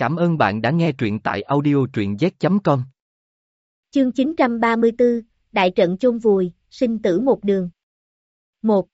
Cảm ơn bạn đã nghe truyện tại audio truyện z.com. Chương 934, Đại trận chôn vùi, sinh tử một đường. 1.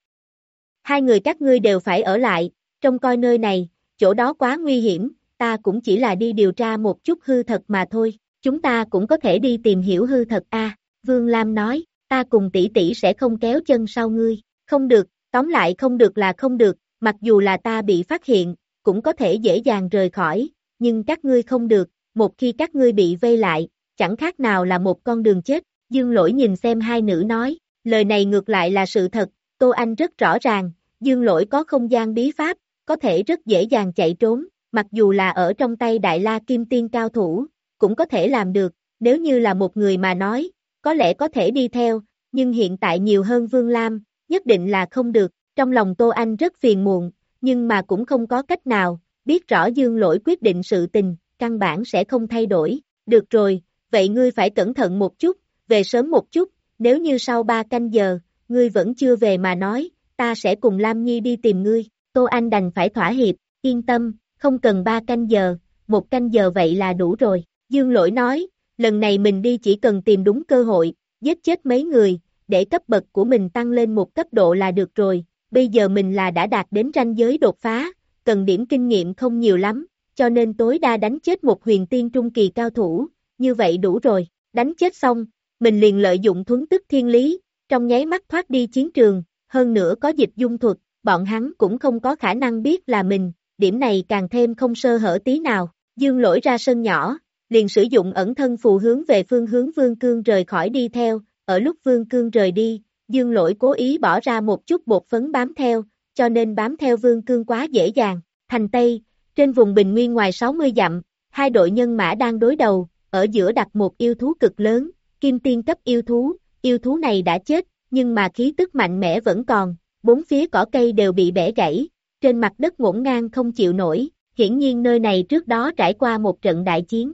Hai người các ngươi đều phải ở lại, trông coi nơi này, chỗ đó quá nguy hiểm, ta cũng chỉ là đi điều tra một chút hư thật mà thôi, chúng ta cũng có thể đi tìm hiểu hư thật a. Vương Lam nói, ta cùng tỷ tỷ sẽ không kéo chân sau ngươi, không được, tóm lại không được là không được, mặc dù là ta bị phát hiện, cũng có thể dễ dàng rời khỏi, nhưng các ngươi không được, một khi các ngươi bị vây lại, chẳng khác nào là một con đường chết, dương lỗi nhìn xem hai nữ nói, lời này ngược lại là sự thật, Tô Anh rất rõ ràng, dương lỗi có không gian bí pháp, có thể rất dễ dàng chạy trốn, mặc dù là ở trong tay Đại La Kim Tiên cao thủ, cũng có thể làm được, nếu như là một người mà nói, có lẽ có thể đi theo, nhưng hiện tại nhiều hơn Vương Lam, nhất định là không được, trong lòng Tô Anh rất phiền muộn, nhưng mà cũng không có cách nào, biết rõ dương lỗi quyết định sự tình, căn bản sẽ không thay đổi, được rồi, vậy ngươi phải cẩn thận một chút, về sớm một chút, nếu như sau ba canh giờ, ngươi vẫn chưa về mà nói, ta sẽ cùng Lam Nhi đi tìm ngươi, Tô Anh đành phải thỏa hiệp, yên tâm, không cần ba canh giờ, một canh giờ vậy là đủ rồi, dương lỗi nói, lần này mình đi chỉ cần tìm đúng cơ hội, giết chết mấy người, để cấp bậc của mình tăng lên một cấp độ là được rồi, bây giờ mình là đã đạt đến ranh giới đột phá, cần điểm kinh nghiệm không nhiều lắm, cho nên tối đa đánh chết một huyền tiên trung kỳ cao thủ, như vậy đủ rồi, đánh chết xong, mình liền lợi dụng thuấn tức thiên lý, trong nháy mắt thoát đi chiến trường, hơn nữa có dịch dung thuật, bọn hắn cũng không có khả năng biết là mình, điểm này càng thêm không sơ hở tí nào, dương lỗi ra sân nhỏ, liền sử dụng ẩn thân phù hướng về phương hướng vương cương rời khỏi đi theo, ở lúc vương cương rời đi, dương lỗi cố ý bỏ ra một chút bột phấn bám theo, cho nên bám theo vương cương quá dễ dàng. Thành Tây, trên vùng bình nguyên ngoài 60 dặm, hai đội nhân mã đang đối đầu, ở giữa đặt một yêu thú cực lớn, kim tiên cấp yêu thú, yêu thú này đã chết, nhưng mà khí tức mạnh mẽ vẫn còn, bốn phía cỏ cây đều bị bẻ gãy, trên mặt đất ngổn ngang không chịu nổi, hiển nhiên nơi này trước đó trải qua một trận đại chiến.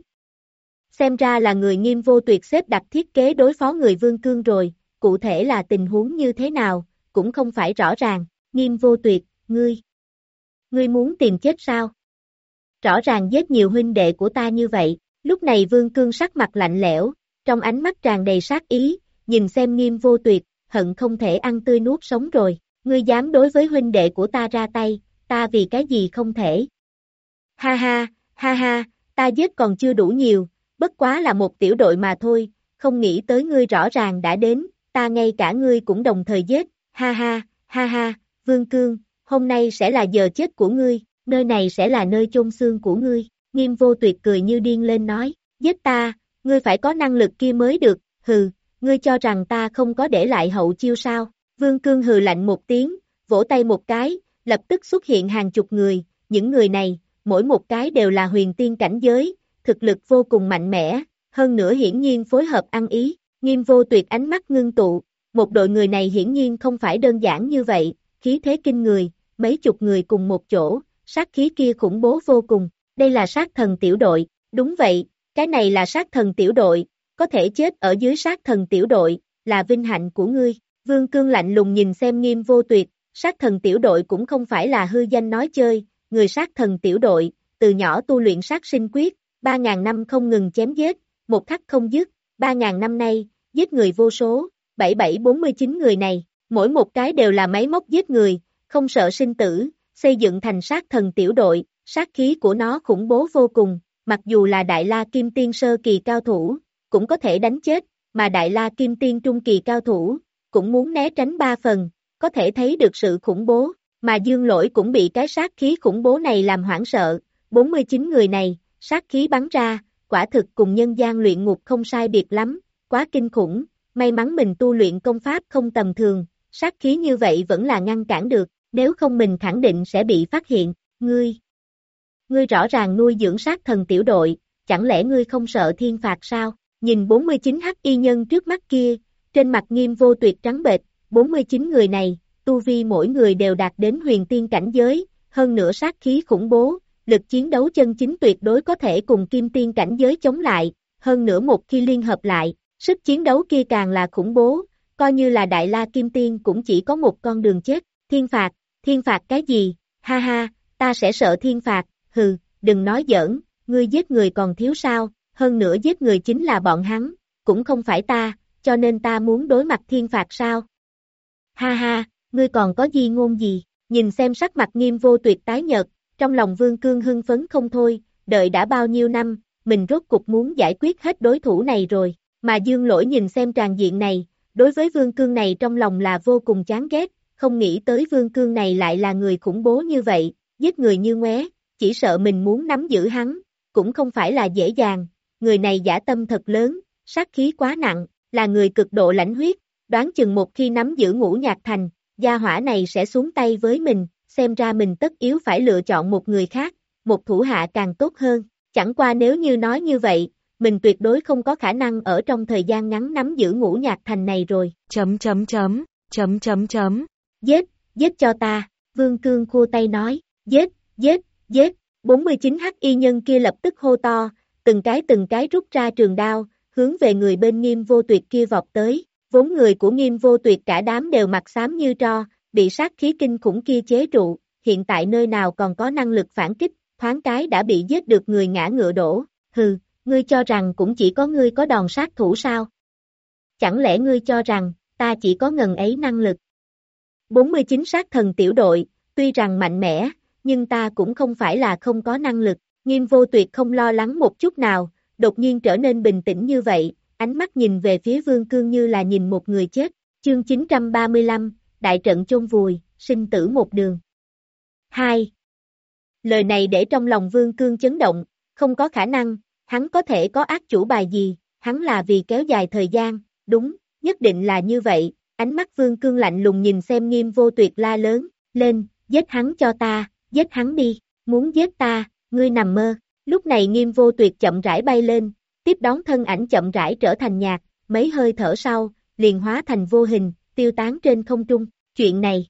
Xem ra là người nghiêm vô tuyệt xếp đặt thiết kế đối phó người vương cương rồi, cụ thể là tình huống như thế nào, cũng không phải rõ ràng, nghiêm vô tuyệt, ngươi. Ngươi muốn tìm chết sao? Rõ ràng giết nhiều huynh đệ của ta như vậy, lúc này vương cương sắc mặt lạnh lẽo, trong ánh mắt tràn đầy sát ý, nhìn xem nghiêm vô tuyệt, hận không thể ăn tươi nuốt sống rồi, ngươi dám đối với huynh đệ của ta ra tay, ta vì cái gì không thể. Ha ha, ha ha, ta giết còn chưa đủ nhiều, bất quá là một tiểu đội mà thôi, không nghĩ tới ngươi rõ ràng đã đến, ta ngay cả ngươi cũng đồng thời giết, ha ha, ha ha, Vương Cương, hôm nay sẽ là giờ chết của ngươi, nơi này sẽ là nơi chôn xương của ngươi, nghiêm vô tuyệt cười như điên lên nói, giết ta, ngươi phải có năng lực kia mới được, hừ, ngươi cho rằng ta không có để lại hậu chiêu sao, Vương Cương hừ lạnh một tiếng, vỗ tay một cái, lập tức xuất hiện hàng chục người, những người này, mỗi một cái đều là huyền tiên cảnh giới, thực lực vô cùng mạnh mẽ, hơn nữa hiển nhiên phối hợp ăn ý, nghiêm vô tuyệt ánh mắt ngưng tụ, một đội người này hiển nhiên không phải đơn giản như vậy, khí thế kinh người, mấy chục người cùng một chỗ, sát khí kia khủng bố vô cùng, đây là sát thần tiểu đội, đúng vậy, cái này là sát thần tiểu đội, có thể chết ở dưới sát thần tiểu đội, là vinh hạnh của ngươi, vương cương lạnh lùng nhìn xem nghiêm vô tuyệt, sát thần tiểu đội cũng không phải là hư danh nói chơi, người sát thần tiểu đội, từ nhỏ tu luyện sát sinh quyết, 3.000 năm không ngừng chém giết, một khắc không dứt, 3.000 năm nay, giết người vô số, 7749 người này, mỗi một cái đều là máy móc giết người, không sợ sinh tử, xây dựng thành sát thần tiểu đội, sát khí của nó khủng bố vô cùng, mặc dù là Đại La Kim Tiên sơ kỳ cao thủ, cũng có thể đánh chết, mà Đại La Kim Tiên trung kỳ cao thủ, cũng muốn né tránh ba phần, có thể thấy được sự khủng bố, mà Dương Lỗi cũng bị cái sát khí khủng bố này làm hoảng sợ, 49 người này, sát khí bắn ra, quả thực cùng nhân gian luyện ngục không sai biệt lắm, quá kinh khủng, may mắn mình tu luyện công pháp không tầm thường, sát khí như vậy vẫn là ngăn cản được, nếu không mình khẳng định sẽ bị phát hiện, ngươi. Ngươi rõ ràng nuôi dưỡng sát thần tiểu đội, chẳng lẽ ngươi không sợ thiên phạt sao? Nhìn 49 hắc y nhân trước mắt kia, trên mặt nghiêm vô tuyệt trắng bệch, 49 người này, tu vi mỗi người đều đạt đến huyền tiên cảnh giới, hơn nữa sát khí khủng bố, lực chiến đấu chân chính tuyệt đối có thể cùng kim tiên cảnh giới chống lại, hơn nữa một khi liên hợp lại, sức chiến đấu kia càng là khủng bố, coi như là đại la kim tiên cũng chỉ có một con đường chết, thiên phạt, thiên phạt cái gì, ha ha, ta sẽ sợ thiên phạt, hừ, đừng nói giỡn, ngươi giết người còn thiếu sao, hơn nữa giết người chính là bọn hắn, cũng không phải ta, cho nên ta muốn đối mặt thiên phạt sao. Ha ha, ngươi còn có gì ngôn gì, nhìn xem sắc mặt nghiêm vô tuyệt tái nhợt, trong lòng vương cương hưng phấn không thôi, đợi đã bao nhiêu năm, mình rốt cục muốn giải quyết hết đối thủ này rồi, mà dương lỗi nhìn xem tràn diện này, đối với vương cương này trong lòng là vô cùng chán ghét, không nghĩ tới vương cương này lại là người khủng bố như vậy, giết người như ngoé, chỉ sợ mình muốn nắm giữ hắn, cũng không phải là dễ dàng, người này giả tâm thật lớn, sát khí quá nặng, là người cực độ lãnh huyết, đoán chừng một khi nắm giữ ngũ nhạc thành, gia hỏa này sẽ xuống tay với mình, xem ra mình tất yếu phải lựa chọn một người khác, một thủ hạ càng tốt hơn, chẳng qua nếu như nói như vậy, mình tuyệt đối không có khả năng ở trong thời gian ngắn nắm giữ ngũ nhạc thành này rồi. Chấm chấm chấm, chấm chấm chấm. Giết, giết cho ta, Vương Cương khua tay nói, giết, giết, giết, 49 hắc y nhân kia lập tức hô to, từng cái từng cái rút ra trường đao, hướng về người bên nghiêm vô tuyệt kia vọt tới, vốn người của nghiêm vô tuyệt cả đám đều mặt xám như tro, bị sát khí kinh khủng kia chế trụ, hiện tại nơi nào còn có năng lực phản kích, thoáng cái đã bị giết được người ngã ngựa đổ, hừ, ngươi cho rằng cũng chỉ có ngươi có đòn sát thủ sao? Chẳng lẽ ngươi cho rằng, ta chỉ có ngần ấy năng lực? 49 sát thần tiểu đội, tuy rằng mạnh mẽ, nhưng ta cũng không phải là không có năng lực, nghiêm vô tuyệt không lo lắng một chút nào, đột nhiên trở nên bình tĩnh như vậy, ánh mắt nhìn về phía vương cương như là nhìn một người chết, chương 935, đại trận chôn vùi, sinh tử một đường. 2. Lời này để trong lòng vương cương chấn động, không có khả năng, hắn có thể có ác chủ bài gì, hắn là vì kéo dài thời gian, đúng, nhất định là như vậy, ánh mắt vương cương lạnh lùng nhìn xem nghiêm vô tuyệt la lớn, lên, giết hắn cho ta, giết hắn đi, muốn giết ta, ngươi nằm mơ, lúc này nghiêm vô tuyệt chậm rãi bay lên, tiếp đón thân ảnh chậm rãi trở thành nhạc, mấy hơi thở sau, liền hóa thành vô hình, tiêu tán trên không trung, chuyện này.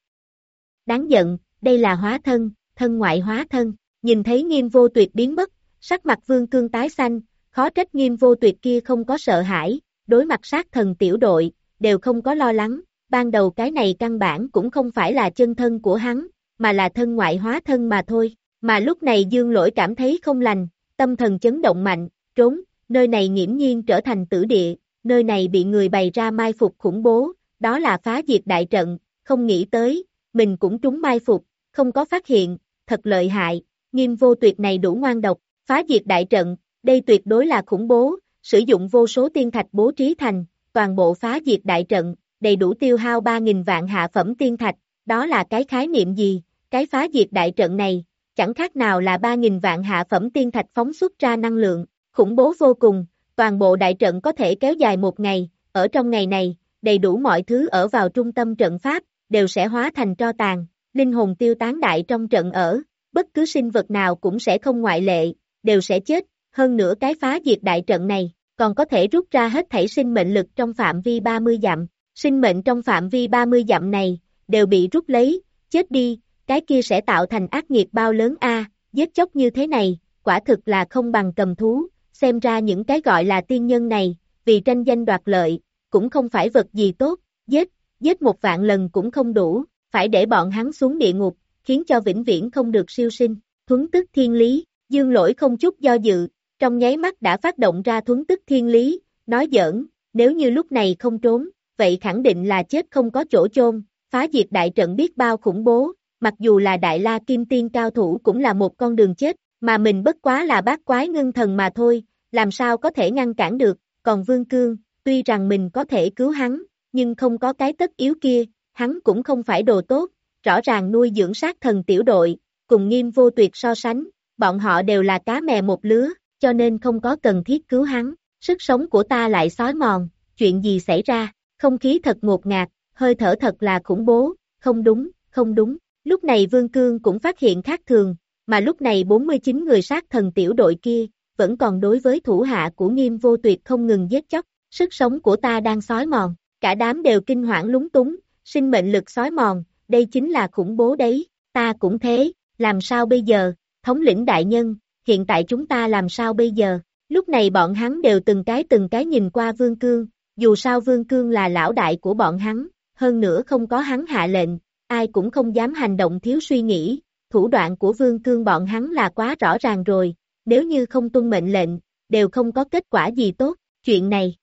Đáng giận, đây là hóa thân, thân ngoại hóa thân, nhìn thấy nghiêm vô tuyệt biến mất, sắc mặt vương cương tái xanh, khó trách nghiêm vô tuyệt kia không có sợ hãi, đối mặt sát thần tiểu đội, đều không có lo lắng, ban đầu cái này căn bản cũng không phải là chân thân của hắn, mà là thân ngoại hóa thân mà thôi, mà lúc này dương lỗi cảm thấy không lành, tâm thần chấn động mạnh, trốn, nơi này nghiễm nhiên trở thành tử địa, nơi này bị người bày ra mai phục khủng bố, đó là phá diệt đại trận, không nghĩ tới, mình cũng trúng mai phục, không có phát hiện, thật lợi hại, nghiêm vô tuyệt này đủ ngoan độc, phá diệt đại trận, đây tuyệt đối là khủng bố, sử dụng vô số tiên thạch bố trí thành, toàn bộ phá diệt đại trận, đầy đủ tiêu hao 3.000 vạn hạ phẩm tiên thạch, đó là cái khái niệm gì, cái phá diệt đại trận này, chẳng khác nào là 3.000 vạn hạ phẩm tiên thạch phóng xuất ra năng lượng, khủng bố vô cùng, toàn bộ đại trận có thể kéo dài một ngày, ở trong ngày này, đầy đủ mọi thứ ở vào trung tâm trận pháp, đều sẽ hóa thành tro tàn, linh hồn tiêu tán đại trong trận ở, bất cứ sinh vật nào cũng sẽ không ngoại lệ, đều sẽ chết, hơn nữa cái phá diệt đại trận này, còn có thể rút ra hết thảy sinh mệnh lực trong phạm vi 30 dặm, sinh mệnh trong phạm vi 30 dặm này, đều bị rút lấy, chết đi, cái kia sẽ tạo thành ác nghiệp bao lớn a giết chóc như thế này, quả thực là không bằng cầm thú, xem ra những cái gọi là tiên nhân này, vì tranh danh đoạt lợi, cũng không phải vật gì tốt, giết, giết một vạn lần cũng không đủ, phải để bọn hắn xuống địa ngục, khiến cho vĩnh viễn không được siêu sinh, thuấn tức thiên lý, dương lỗi không chút do dự, trong nháy mắt đã phát động ra thuấn tức thiên lý, nói giỡn, nếu như lúc này không trốn, vậy khẳng định là chết không có chỗ chôn, phá diệt đại trận biết bao khủng bố, mặc dù là đại la kim tiên cao thủ cũng là một con đường chết, mà mình bất quá là bát quái ngưng thần mà thôi, làm sao có thể ngăn cản được, còn Vương Cương, tuy rằng mình có thể cứu hắn, nhưng không có cái tất yếu kia, hắn cũng không phải đồ tốt, rõ ràng nuôi dưỡng sát thần tiểu đội, cùng nghiêm vô tuyệt so sánh, bọn họ đều là cá mè một lứa, cho nên không có cần thiết cứu hắn, sức sống của ta lại xói mòn, chuyện gì xảy ra, không khí thật ngột ngạt, hơi thở thật là khủng bố, không đúng, không đúng, lúc này Vương Cương cũng phát hiện khác thường, mà lúc này 49 người sát thần tiểu đội kia, vẫn còn đối với thủ hạ của nghiêm vô tuyệt không ngừng giết chóc, sức sống của ta đang xói mòn, cả đám đều kinh hoảng lúng túng, sinh mệnh lực xói mòn, đây chính là khủng bố đấy, ta cũng thế, làm sao bây giờ, thống lĩnh đại nhân, hiện tại chúng ta làm sao bây giờ, lúc này bọn hắn đều từng cái từng cái nhìn qua Vương Cương, dù sao Vương Cương là lão đại của bọn hắn, hơn nữa không có hắn hạ lệnh, ai cũng không dám hành động thiếu suy nghĩ, thủ đoạn của Vương Cương bọn hắn là quá rõ ràng rồi, nếu như không tuân mệnh lệnh, đều không có kết quả gì tốt, chuyện này.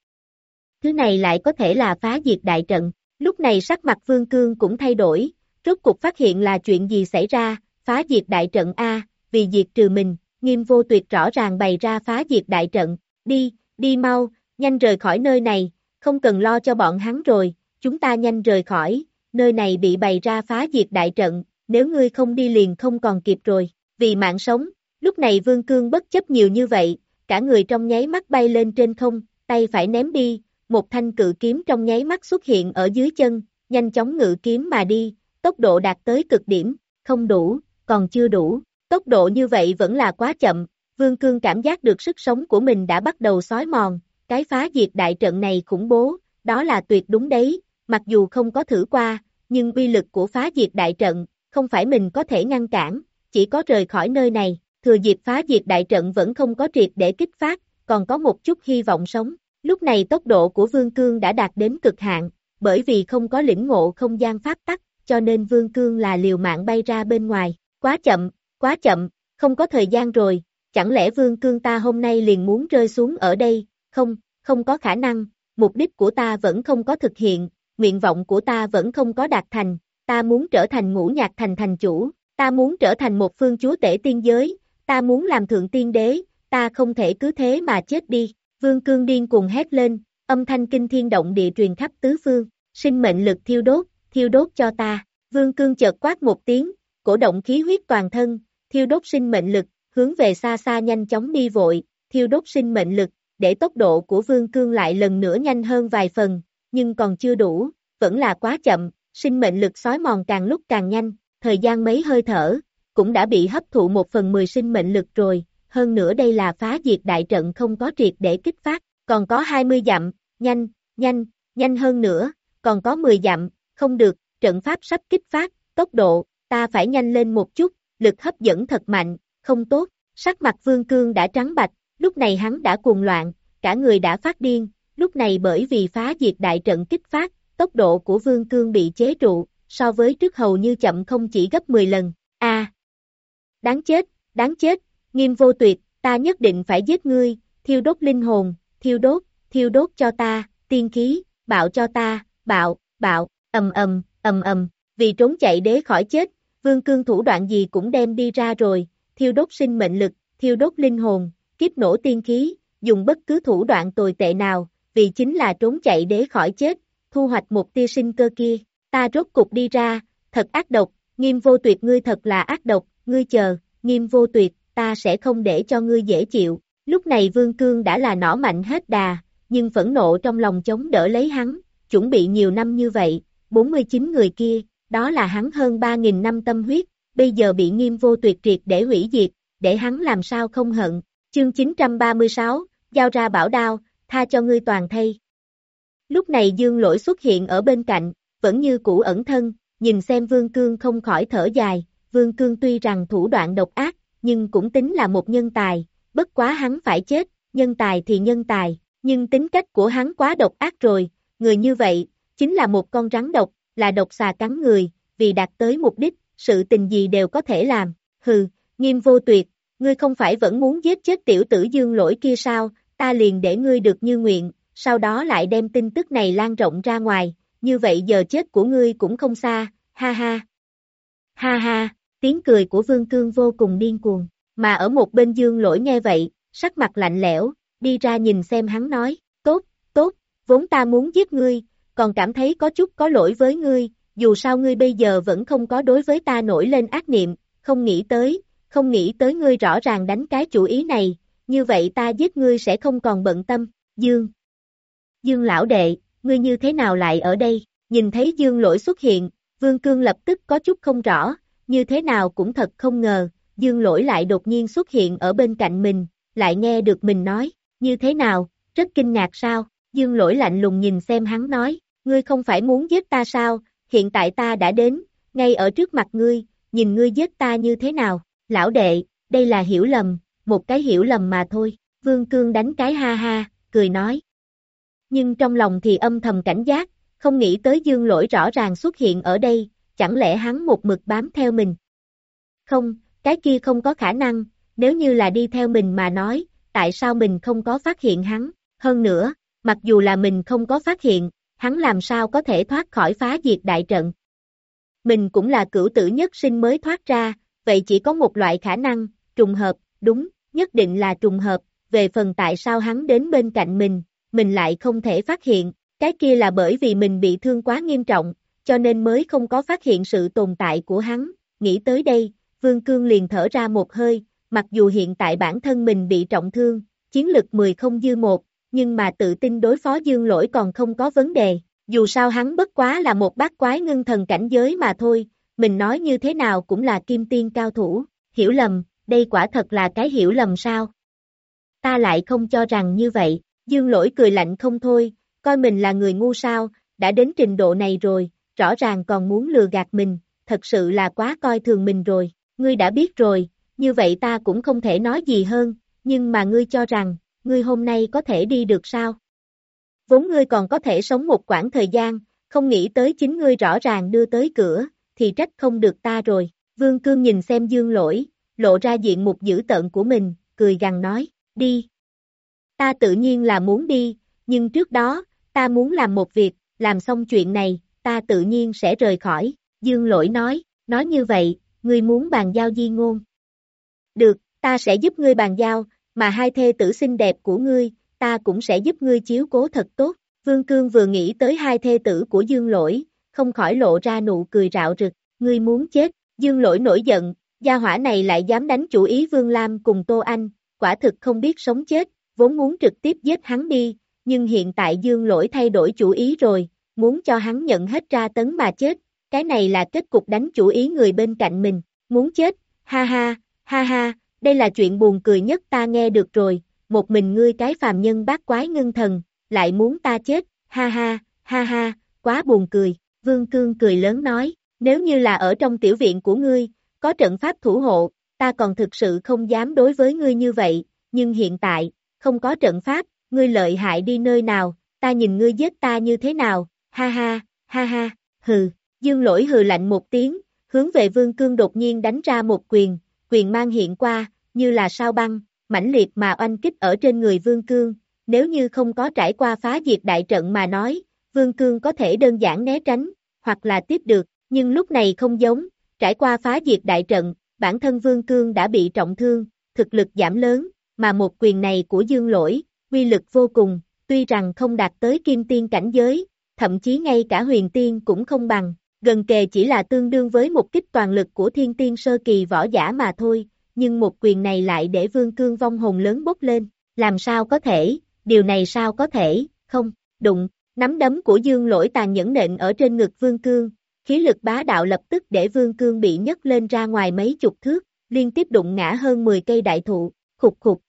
Thứ này lại có thể là phá diệt đại trận, lúc này sắc mặt Vương Cương cũng thay đổi, rốt cuộc phát hiện là chuyện gì xảy ra, phá diệt đại trận A, vì diệt trừ mình, nghiêm vô tuyệt rõ ràng bày ra phá diệt đại trận, đi, đi mau, nhanh rời khỏi nơi này, không cần lo cho bọn hắn rồi, chúng ta nhanh rời khỏi, nơi này bị bày ra phá diệt đại trận, nếu ngươi không đi liền không còn kịp rồi, vì mạng sống, lúc này Vương Cương bất chấp nhiều như vậy, cả người trong nháy mắt bay lên trên không, tay phải ném đi, một thanh cự kiếm trong nháy mắt xuất hiện ở dưới chân, nhanh chóng ngự kiếm mà đi, tốc độ đạt tới cực điểm, không đủ, còn chưa đủ, tốc độ như vậy vẫn là quá chậm, Vương Cương cảm giác được sức sống của mình đã bắt đầu xói mòn, cái phá diệt đại trận này khủng bố, đó là tuyệt đúng đấy, mặc dù không có thử qua, nhưng uy lực của phá diệt đại trận, không phải mình có thể ngăn cản, chỉ có rời khỏi nơi này, thừa dịp phá diệt đại trận vẫn không có triệt để kích phát, còn có một chút hy vọng sống. Lúc này tốc độ của Vương Cương đã đạt đến cực hạn, bởi vì không có lĩnh ngộ không gian pháp tắc, cho nên Vương Cương là liều mạng bay ra bên ngoài. Quá chậm, quá chậm, không có thời gian rồi, chẳng lẽ Vương Cương ta hôm nay liền muốn rơi xuống ở đây, không, không có khả năng, mục đích của ta vẫn không có thực hiện, nguyện vọng của ta vẫn không có đạt thành, ta muốn trở thành ngũ nhạc thành thành chủ, ta muốn trở thành một phương chúa tể tiên giới, ta muốn làm thượng tiên đế, ta không thể cứ thế mà chết đi. Vương Cương điên cuồng hét lên, âm thanh kinh thiên động địa truyền khắp tứ phương, sinh mệnh lực thiêu đốt, thiêu đốt cho ta. Vương Cương chợt quát một tiếng, cổ động khí huyết toàn thân, thiêu đốt sinh mệnh lực, hướng về xa xa nhanh chóng đi vội, thiêu đốt sinh mệnh lực, để tốc độ của Vương Cương lại lần nữa nhanh hơn vài phần, nhưng còn chưa đủ, vẫn là quá chậm, sinh mệnh lực xói mòn càng lúc càng nhanh, thời gian mấy hơi thở, cũng đã bị hấp thụ một phần mười sinh mệnh lực rồi, hơn nữa đây là phá diệt đại trận không có triệt để kích phát, còn có 20 dặm, nhanh, nhanh, nhanh hơn nữa, còn có 10 dặm, không được, trận pháp sắp kích phát, tốc độ, ta phải nhanh lên một chút, lực hấp dẫn thật mạnh, không tốt, sắc mặt vương cương đã trắng bạch, lúc này hắn đã cuồng loạn, cả người đã phát điên, lúc này bởi vì phá diệt đại trận kích phát, tốc độ của vương cương bị chế trụ, so với trước hầu như chậm không chỉ gấp 10 lần, a Đáng chết, đáng chết, nghiêm vô tuyệt, ta nhất định phải giết ngươi, thiêu đốt linh hồn, thiêu đốt, thiêu đốt cho ta, tiên khí, bạo cho ta, bạo, bạo, ầm ầm, ầm ầm, vì trốn chạy đế khỏi chết, vương cương thủ đoạn gì cũng đem đi ra rồi, thiêu đốt sinh mệnh lực, thiêu đốt linh hồn, kiếp nổ tiên khí, dùng bất cứ thủ đoạn tồi tệ nào, vì chính là trốn chạy đế khỏi chết, thu hoạch một tia sinh cơ kia, ta rốt cục đi ra, thật ác độc, nghiêm vô tuyệt ngươi thật là ác độc, ngươi chờ, nghiêm vô tuyệt, ta sẽ không để cho ngươi dễ chịu, lúc này vương cương đã là nỏ mạnh hết đà, nhưng phẫn nộ trong lòng chống đỡ lấy hắn, chuẩn bị nhiều năm như vậy, 49 người kia, đó là hắn hơn 3.000 năm tâm huyết, bây giờ bị nghiêm vô tuyệt triệt để hủy diệt, để hắn làm sao không hận. Chương 936, giao ra bảo đao, tha cho ngươi toàn thay. Lúc này dương lỗi xuất hiện ở bên cạnh, vẫn như cũ ẩn thân, nhìn xem vương cương không khỏi thở dài, vương cương tuy rằng thủ đoạn độc ác, nhưng cũng tính là một nhân tài, bất quá hắn phải chết, nhân tài thì nhân tài, nhưng tính cách của hắn quá độc ác rồi, người như vậy, chính là một con rắn độc, là độc xà cắn người, vì đạt tới mục đích, sự tình gì đều có thể làm, hừ, nghiêm vô tuyệt, ngươi không phải vẫn muốn giết chết tiểu tử dương lỗi kia sao, ta liền để ngươi được như nguyện, sau đó lại đem tin tức này lan rộng ra ngoài, như vậy giờ chết của ngươi cũng không xa, ha ha. Ha ha, tiếng cười của Vương Cương vô cùng điên cuồng, mà ở một bên dương lỗi nghe vậy, sắc mặt lạnh lẽo, đi ra nhìn xem hắn nói, tốt, tốt, vốn ta muốn giết ngươi, còn cảm thấy có chút có lỗi với ngươi, dù sao ngươi bây giờ vẫn không có đối với ta nổi lên ác niệm, không nghĩ tới, không nghĩ tới ngươi rõ ràng đánh cái chủ ý này, như vậy ta giết ngươi sẽ không còn bận tâm, Dương. Dương lão đệ, ngươi như thế nào lại ở đây, nhìn thấy Dương lỗi xuất hiện, Vương Cương lập tức có chút không rõ, như thế nào cũng thật không ngờ, Dương lỗi lại đột nhiên xuất hiện ở bên cạnh mình, lại nghe được mình nói, như thế nào, rất kinh ngạc sao, Dương lỗi lạnh lùng nhìn xem hắn nói, ngươi không phải muốn giết ta sao, hiện tại ta đã đến, ngay ở trước mặt ngươi, nhìn ngươi giết ta như thế nào, lão đệ, đây là hiểu lầm, một cái hiểu lầm mà thôi, Vương Cương đánh cái ha ha, cười nói. Nhưng trong lòng thì âm thầm cảnh giác, không nghĩ tới dương lỗi rõ ràng xuất hiện ở đây, chẳng lẽ hắn một mực bám theo mình. Không, cái kia không có khả năng, nếu như là đi theo mình mà nói, tại sao mình không có phát hiện hắn, hơn nữa, mặc dù là mình không có phát hiện, hắn làm sao có thể thoát khỏi phá diệt đại trận. Mình cũng là cửu tử nhất sinh mới thoát ra, vậy chỉ có một loại khả năng, trùng hợp, đúng, nhất định là trùng hợp, về phần tại sao hắn đến bên cạnh mình, mình lại không thể phát hiện, cái kia là bởi vì mình bị thương quá nghiêm trọng, cho nên mới không có phát hiện sự tồn tại của hắn, nghĩ tới đây, Vương Cương liền thở ra một hơi, mặc dù hiện tại bản thân mình bị trọng thương, chiến lực 10 không dư một, nhưng mà tự tin đối phó dương lỗi còn không có vấn đề, dù sao hắn bất quá là một bác quái ngưng thần cảnh giới mà thôi, mình nói như thế nào cũng là kim tiên cao thủ, hiểu lầm, đây quả thật là cái hiểu lầm sao? Ta lại không cho rằng như vậy, dương lỗi cười lạnh không thôi, coi mình là người ngu sao, đã đến trình độ này rồi, rõ ràng còn muốn lừa gạt mình, thật sự là quá coi thường mình rồi, ngươi đã biết rồi, như vậy ta cũng không thể nói gì hơn, nhưng mà ngươi cho rằng, ngươi hôm nay có thể đi được sao? Vốn ngươi còn có thể sống một quãng thời gian, không nghĩ tới chính ngươi rõ ràng đưa tới cửa, thì trách không được ta rồi. Vương Cương nhìn xem dương lỗi, lộ ra diện mục dữ tợn của mình, cười gằn nói, đi. Ta tự nhiên là muốn đi, nhưng trước đó, ta muốn làm một việc, làm xong chuyện này, ta tự nhiên sẽ rời khỏi. Dương lỗi nói, nói như vậy, ngươi muốn bàn giao di ngôn. Được, ta sẽ giúp ngươi bàn giao, mà hai thê tử xinh đẹp của ngươi, ta cũng sẽ giúp ngươi chiếu cố thật tốt. Vương Cương vừa nghĩ tới hai thê tử của Dương Lỗi, không khỏi lộ ra nụ cười rạo rực, ngươi muốn chết, Dương Lỗi nổi giận, gia hỏa này lại dám đánh chủ ý Vương Lam cùng Tô Anh, quả thực không biết sống chết, vốn muốn trực tiếp giết hắn đi, nhưng hiện tại Dương Lỗi thay đổi chủ ý rồi, muốn cho hắn nhận hết tra tấn mà chết, cái này là kết cục đánh chủ ý người bên cạnh mình, muốn chết, ha ha, ha ha, đây là chuyện buồn cười nhất ta nghe được rồi, một mình ngươi cái phàm nhân bát quái ngưng thần, lại muốn ta chết, ha ha, ha ha, quá buồn cười, Vương Cương cười lớn nói, nếu như là ở trong tiểu viện của ngươi, có trận pháp thủ hộ, ta còn thực sự không dám đối với ngươi như vậy, nhưng hiện tại, không có trận pháp, ngươi lợi hại đi nơi nào, ta nhìn ngươi giết ta như thế nào, ha ha, ha ha, hừ, dương lỗi hừ lạnh một tiếng, hướng về vương cương đột nhiên đánh ra một quyền, quyền mang hiện qua, như là sao băng, mãnh liệt mà oanh kích ở trên người Vương Cương, nếu như không có trải qua phá diệt đại trận mà nói, Vương Cương có thể đơn giản né tránh, hoặc là tiếp được, nhưng lúc này không giống, trải qua phá diệt đại trận, bản thân Vương Cương đã bị trọng thương, thực lực giảm lớn, mà một quyền này của Dương Lỗi, quy lực vô cùng, tuy rằng không đạt tới kim tiên cảnh giới, thậm chí ngay cả huyền tiên cũng không bằng, gần kề chỉ là tương đương với một kích toàn lực của thiên tiên sơ kỳ võ giả mà thôi, nhưng một quyền này lại để vương cương vong hồn lớn bốc lên, làm sao có thể, điều này sao có thể, không, đụng, nắm đấm của dương lỗi tàn nhẫn nện ở trên ngực vương cương, khí lực bá đạo lập tức để vương cương bị nhấc lên ra ngoài mấy chục thước, liên tiếp đụng ngã hơn 10 cây đại thụ, khục khục,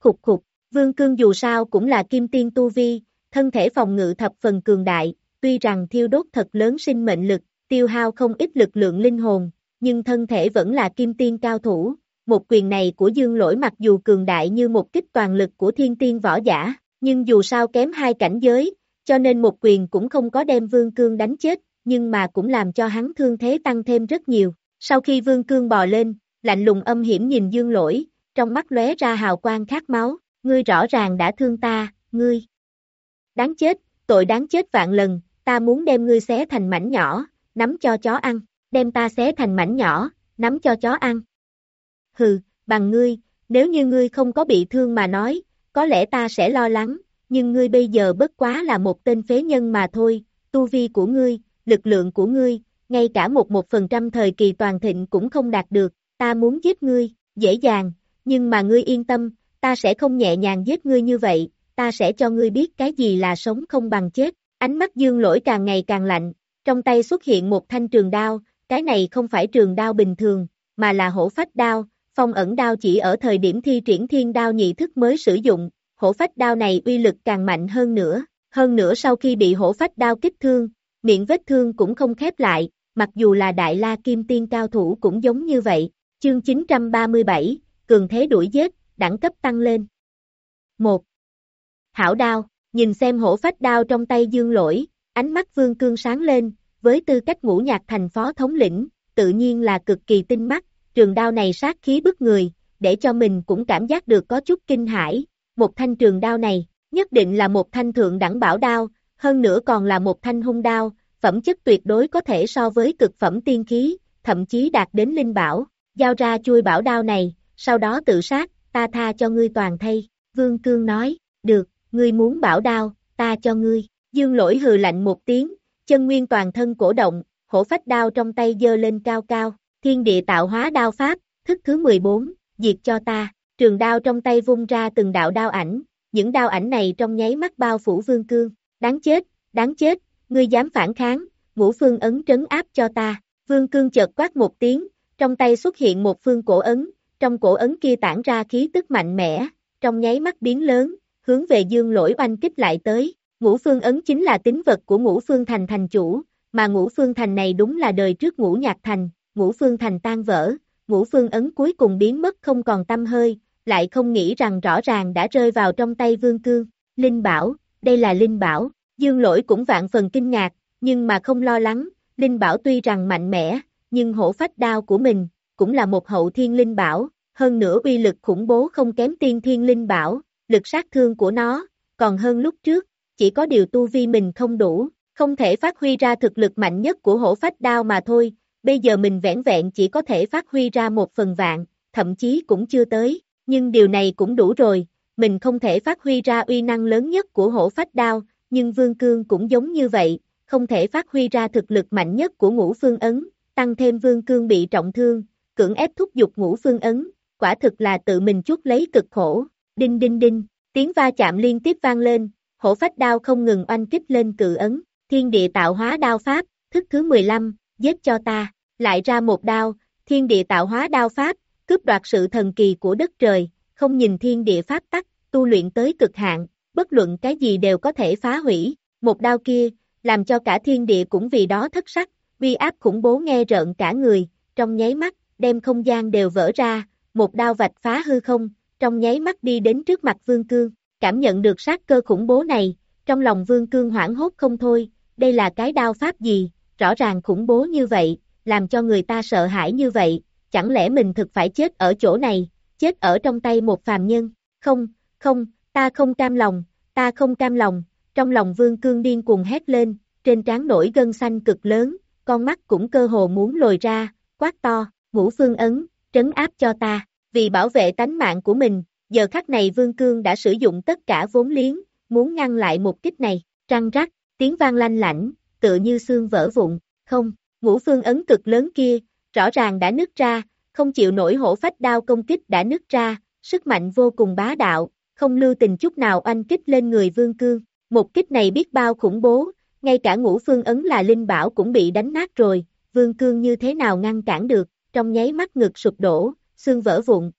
khục khục, vương cương dù sao cũng là kim tiên tu vi, thân thể phòng ngự thập phần cường đại, tuy rằng thiêu đốt thật lớn sinh mệnh lực, tiêu hao không ít lực lượng linh hồn, nhưng thân thể vẫn là kim tiên cao thủ. Một quyền này của dương lỗi mặc dù cường đại như một kích toàn lực của thiên tiên võ giả, nhưng dù sao kém hai cảnh giới, cho nên một quyền cũng không có đem vương cương đánh chết, nhưng mà cũng làm cho hắn thương thế tăng thêm rất nhiều. Sau khi vương cương bò lên, lạnh lùng âm hiểm nhìn dương lỗi, trong mắt lóe ra hào quang khát máu, ngươi rõ ràng đã thương ta, ngươi. Đáng chết, tội đáng chết vạn lần, ta muốn đem ngươi xé thành mảnh nhỏ, nắm cho chó ăn đem ta xé thành mảnh nhỏ, nắm cho chó ăn. Hừ, bằng ngươi, nếu như ngươi không có bị thương mà nói, có lẽ ta sẽ lo lắng, nhưng ngươi bây giờ bất quá là một tên phế nhân mà thôi, tu vi của ngươi, lực lượng của ngươi, ngay cả một một phần trăm thời kỳ toàn thịnh cũng không đạt được, ta muốn giết ngươi, dễ dàng, nhưng mà ngươi yên tâm, ta sẽ không nhẹ nhàng giết ngươi như vậy, ta sẽ cho ngươi biết cái gì là sống không bằng chết, ánh mắt dương lỗi càng ngày càng lạnh, trong tay xuất hiện một thanh trường đao, cái này không phải trường đao bình thường, mà là hổ phách đao, phong ẩn đao chỉ ở thời điểm thi triển thiên đao nhị thức mới sử dụng, hổ phách đao này uy lực càng mạnh hơn nữa, hơn nữa sau khi bị hổ phách đao kích thương, miệng vết thương cũng không khép lại, mặc dù là đại la kim tiên cao thủ cũng giống như vậy, chương 937, cường thế đuổi giết, đẳng cấp tăng lên. 1. Hảo đao, nhìn xem hổ phách đao trong tay dương lỗi, ánh mắt vương cương sáng lên, với tư cách ngũ nhạc thành phó thống lĩnh, tự nhiên là cực kỳ tinh mắt, trường đao này sát khí bức người, để cho mình cũng cảm giác được có chút kinh hãi. Một thanh trường đao này, nhất định là một thanh thượng đẳng bảo đao, hơn nữa còn là một thanh hung đao, phẩm chất tuyệt đối có thể so với cực phẩm tiên khí, thậm chí đạt đến linh bảo. Giao ra chui bảo đao này, sau đó tự sát, ta tha cho ngươi toàn thay. Vương Cương nói, được, ngươi muốn bảo đao, ta cho ngươi. Dương lỗi hừ lạnh một tiếng, chân nguyên toàn thân cổ động, hổ phách đao trong tay dơ lên cao cao, thiên địa tạo hóa đao pháp, thức thứ 14, diệt cho ta, trường đao trong tay vung ra từng đạo đao ảnh, những đao ảnh này trong nháy mắt bao phủ vương cương, đáng chết, đáng chết, ngươi dám phản kháng, ngũ phương ấn trấn áp cho ta, vương cương chợt quát một tiếng, trong tay xuất hiện một phương cổ ấn, trong cổ ấn kia tản ra khí tức mạnh mẽ, trong nháy mắt biến lớn, hướng về dương lỗi oanh kích lại tới, ngũ phương ấn chính là tính vật của ngũ phương thành thành chủ, mà ngũ phương thành này đúng là đời trước ngũ nhạc thành, ngũ phương thành tan vỡ, ngũ phương ấn cuối cùng biến mất không còn tâm hơi, lại không nghĩ rằng rõ ràng đã rơi vào trong tay vương cương, Linh Bảo, đây là Linh Bảo, dương lỗi cũng vạn phần kinh ngạc, nhưng mà không lo lắng, Linh Bảo tuy rằng mạnh mẽ, nhưng hổ phách đao của mình, cũng là một hậu thiên Linh Bảo, hơn nữa uy lực khủng bố không kém tiên thiên Linh Bảo, lực sát thương của nó, còn hơn lúc trước, chỉ có điều tu vi mình không đủ, không thể phát huy ra thực lực mạnh nhất của hổ phách đao mà thôi, bây giờ mình vẻn vẹn chỉ có thể phát huy ra một phần vạn, thậm chí cũng chưa tới, nhưng điều này cũng đủ rồi, mình không thể phát huy ra uy năng lớn nhất của hổ phách đao, nhưng Vương Cương cũng giống như vậy, không thể phát huy ra thực lực mạnh nhất của ngũ phương ấn, tăng thêm Vương Cương bị trọng thương, cưỡng ép thúc giục ngũ phương ấn, quả thực là tự mình chút lấy cực khổ, đinh đinh đinh, tiếng va chạm liên tiếp vang lên, hổ phách đao không ngừng oanh kích lên cự ấn, thiên địa tạo hóa đao pháp, thức thứ 15, giết cho ta, lại ra một đao, thiên địa tạo hóa đao pháp, cướp đoạt sự thần kỳ của đất trời, không nhìn thiên địa pháp tắc, tu luyện tới cực hạn, bất luận cái gì đều có thể phá hủy, một đao kia, làm cho cả thiên địa cũng vì đó thất sắc, vi áp khủng bố nghe rợn cả người, trong nháy mắt, đem không gian đều vỡ ra, một đao vạch phá hư không, trong nháy mắt đi đến trước mặt Vương Cương, cảm nhận được sát cơ khủng bố này, trong lòng Vương Cương hoảng hốt không thôi, đây là cái đao pháp gì, rõ ràng khủng bố như vậy, làm cho người ta sợ hãi như vậy, chẳng lẽ mình thực phải chết ở chỗ này, chết ở trong tay một phàm nhân, không, không, ta không cam lòng, ta không cam lòng, trong lòng vương cương điên cuồng hét lên, trên trán nổi gân xanh cực lớn, con mắt cũng cơ hồ muốn lồi ra, quát to, ngũ phương ấn, trấn áp cho ta, vì bảo vệ tánh mạng của mình, giờ khắc này vương cương đã sử dụng tất cả vốn liếng, muốn ngăn lại một kích này, răng rắc, tiếng vang lanh lảnh, tựa như xương vỡ vụn, không, ngũ phương ấn cực lớn kia, rõ ràng đã nứt ra, không chịu nổi hổ phách đao công kích đã nứt ra, sức mạnh vô cùng bá đạo, không lưu tình chút nào oanh kích lên người vương cương, một kích này biết bao khủng bố, ngay cả ngũ phương ấn là linh bảo cũng bị đánh nát rồi, vương cương như thế nào ngăn cản được, trong nháy mắt ngực sụp đổ, xương vỡ vụn.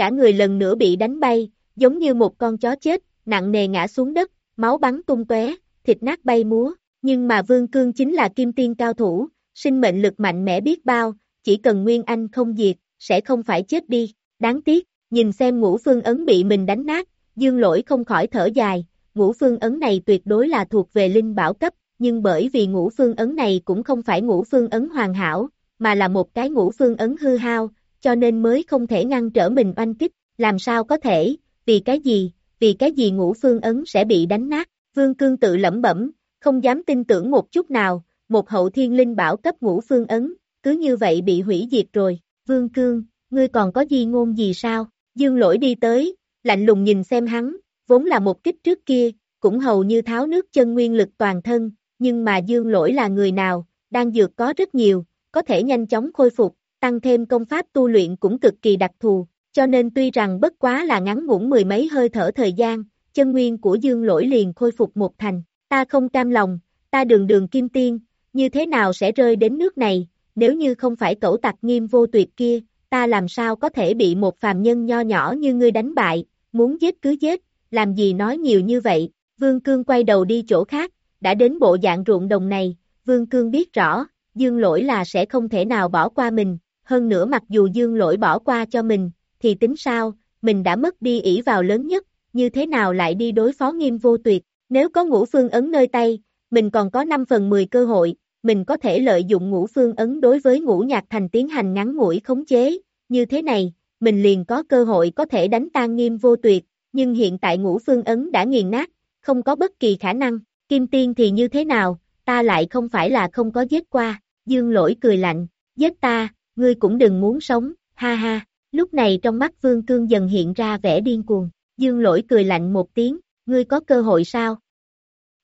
Cả người lần nữa bị đánh bay, giống như một con chó chết, nặng nề ngã xuống đất, máu bắn tung tóe, thịt nát bay múa, nhưng mà Vương Cương chính là kim tiên cao thủ, sinh mệnh lực mạnh mẽ biết bao, chỉ cần Nguyên Anh không diệt, sẽ không phải chết đi, đáng tiếc, nhìn xem ngũ phương ấn bị mình đánh nát, dương lỗi không khỏi thở dài, ngũ phương ấn này tuyệt đối là thuộc về linh bảo cấp, nhưng bởi vì ngũ phương ấn này cũng không phải ngũ phương ấn hoàn hảo, mà là một cái ngũ phương ấn hư hao, cho nên mới không thể ngăn trở mình oanh kích, làm sao có thể, vì cái gì, vì cái gì ngũ phương ấn sẽ bị đánh nát, vương cương tự lẩm bẩm, không dám tin tưởng một chút nào, một hậu thiên linh bảo cấp ngũ phương ấn, cứ như vậy bị hủy diệt rồi, vương cương, ngươi còn có gì ngôn gì sao, dương lỗi đi tới, lạnh lùng nhìn xem hắn, vốn là một kích trước kia, cũng hầu như tháo nước chân nguyên lực toàn thân, nhưng mà dương lỗi là người nào, đang dược có rất nhiều, có thể nhanh chóng khôi phục, tăng thêm công pháp tu luyện cũng cực kỳ đặc thù, cho nên tuy rằng bất quá là ngắn ngủn mười mấy hơi thở thời gian, chân nguyên của dương lỗi liền khôi phục một thành, ta không cam lòng, ta đường đường kim tiên, như thế nào sẽ rơi đến nước này, nếu như không phải cẩu tặc nghiêm vô tuyệt kia, ta làm sao có thể bị một phàm nhân nho nhỏ như ngươi đánh bại, muốn giết cứ giết, làm gì nói nhiều như vậy, Vương Cương quay đầu đi chỗ khác, đã đến bộ dạng ruộng đồng này, Vương Cương biết rõ, Dương Lỗi là sẽ không thể nào bỏ qua mình, hơn nữa mặc dù Dương Lỗi bỏ qua cho mình, thì tính sao, mình đã mất đi ỷ vào lớn nhất, như thế nào lại đi đối phó nghiêm vô tuyệt, nếu có ngũ phương ấn nơi tay, mình còn có 5 phần 10 cơ hội, mình có thể lợi dụng ngũ phương ấn đối với ngũ nhạc thành tiến hành ngắn ngủi khống chế, như thế này, mình liền có cơ hội có thể đánh tan nghiêm vô tuyệt, nhưng hiện tại ngũ phương ấn đã nghiền nát, không có bất kỳ khả năng, kim tiên thì như thế nào, ta lại không phải là không có giết qua, dương lỗi cười lạnh, giết ta, ngươi cũng đừng muốn sống, ha ha, lúc này trong mắt vương cương dần hiện ra vẻ điên cuồng, dương lỗi cười lạnh một tiếng, ngươi có cơ hội sao?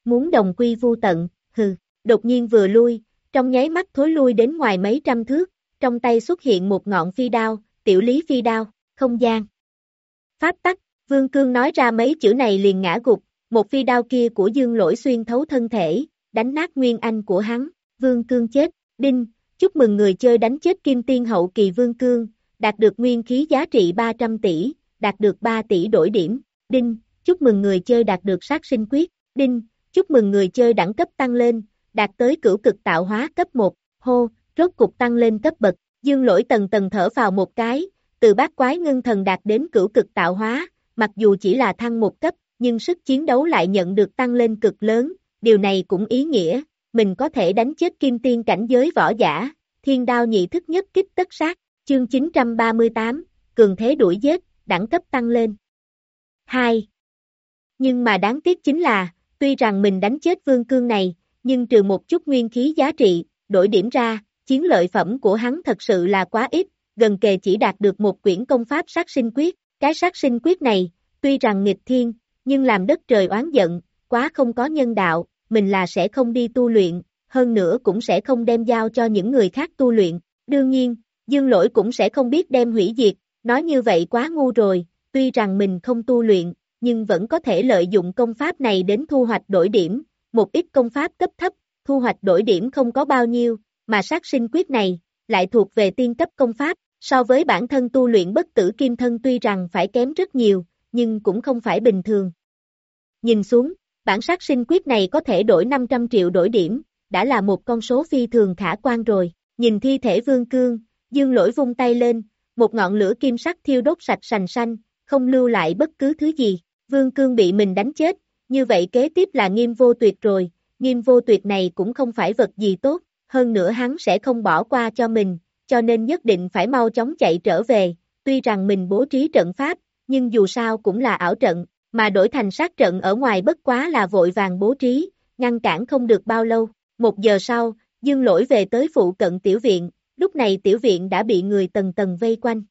Muốn đồng quy vu tận, hừ, đột nhiên vừa lui, trong nháy mắt thối lui đến ngoài mấy trăm thước, trong tay xuất hiện một ngọn phi đao, tiểu lý phi đao, không gian. Pháp tắc, Vương Cương nói ra mấy chữ này liền ngã gục, một phi đao kia của Dương Lỗi xuyên thấu thân thể, đánh nát nguyên anh của hắn, Vương Cương chết, đinh, chúc mừng người chơi đánh chết Kim Tiên Hậu Kỳ Vương Cương, đạt được nguyên khí giá trị 300 tỷ, đạt được 3 tỷ đổi điểm, đinh, chúc mừng người chơi đạt được sát sinh quyết, đinh, chúc mừng người chơi đẳng cấp tăng lên, đạt tới cửu cực tạo hóa cấp 1, hô, rốt cục tăng lên cấp bậc, dương lỗi tầng tầng thở vào một cái, từ bát quái ngưng thần đạt đến cửu cực tạo hóa, mặc dù chỉ là thăng một cấp, nhưng sức chiến đấu lại nhận được tăng lên cực lớn, điều này cũng ý nghĩa, mình có thể đánh chết kim tiên cảnh giới võ giả, thiên đao nhị thức nhất kích tất sát, chương 938, cường thế đuổi giết, đẳng cấp tăng lên. 2. Nhưng mà đáng tiếc chính là, tuy rằng mình đánh chết vương cương này, nhưng trừ một chút nguyên khí giá trị, đổi điểm ra, chiến lợi phẩm của hắn thật sự là quá ít, gần kề chỉ đạt được một quyển công pháp sát sinh quyết, cái sát sinh quyết này, tuy rằng nghịch thiên, nhưng làm đất trời oán giận, quá không có nhân đạo, mình là sẽ không đi tu luyện, hơn nữa cũng sẽ không đem giao cho những người khác tu luyện, đương nhiên, dương lỗi cũng sẽ không biết đem hủy diệt, nói như vậy quá ngu rồi, tuy rằng mình không tu luyện, nhưng vẫn có thể lợi dụng công pháp này đến thu hoạch đổi điểm, một ít công pháp cấp thấp, thu hoạch đổi điểm không có bao nhiêu, mà sát sinh quyết này, lại thuộc về tiên cấp công pháp, so với bản thân tu luyện bất tử kim thân tuy rằng phải kém rất nhiều, nhưng cũng không phải bình thường. Nhìn xuống, bản sát sinh quyết này có thể đổi 500 triệu đổi điểm, đã là một con số phi thường khả quan rồi, nhìn thi thể vương cương, dương lỗi vung tay lên, một ngọn lửa kim sắc thiêu đốt sạch sành xanh, không lưu lại bất cứ thứ gì, vương cương bị mình đánh chết, như vậy kế tiếp là nghiêm vô tuyệt rồi, nghiêm vô tuyệt này cũng không phải vật gì tốt, hơn nữa hắn sẽ không bỏ qua cho mình, cho nên nhất định phải mau chóng chạy trở về, tuy rằng mình bố trí trận pháp, nhưng dù sao cũng là ảo trận, mà đổi thành sát trận ở ngoài bất quá là vội vàng bố trí, ngăn cản không được bao lâu. Một giờ sau, Dương Lỗi về tới phụ cận tiểu viện, lúc này tiểu viện đã bị người tầng tầng vây quanh.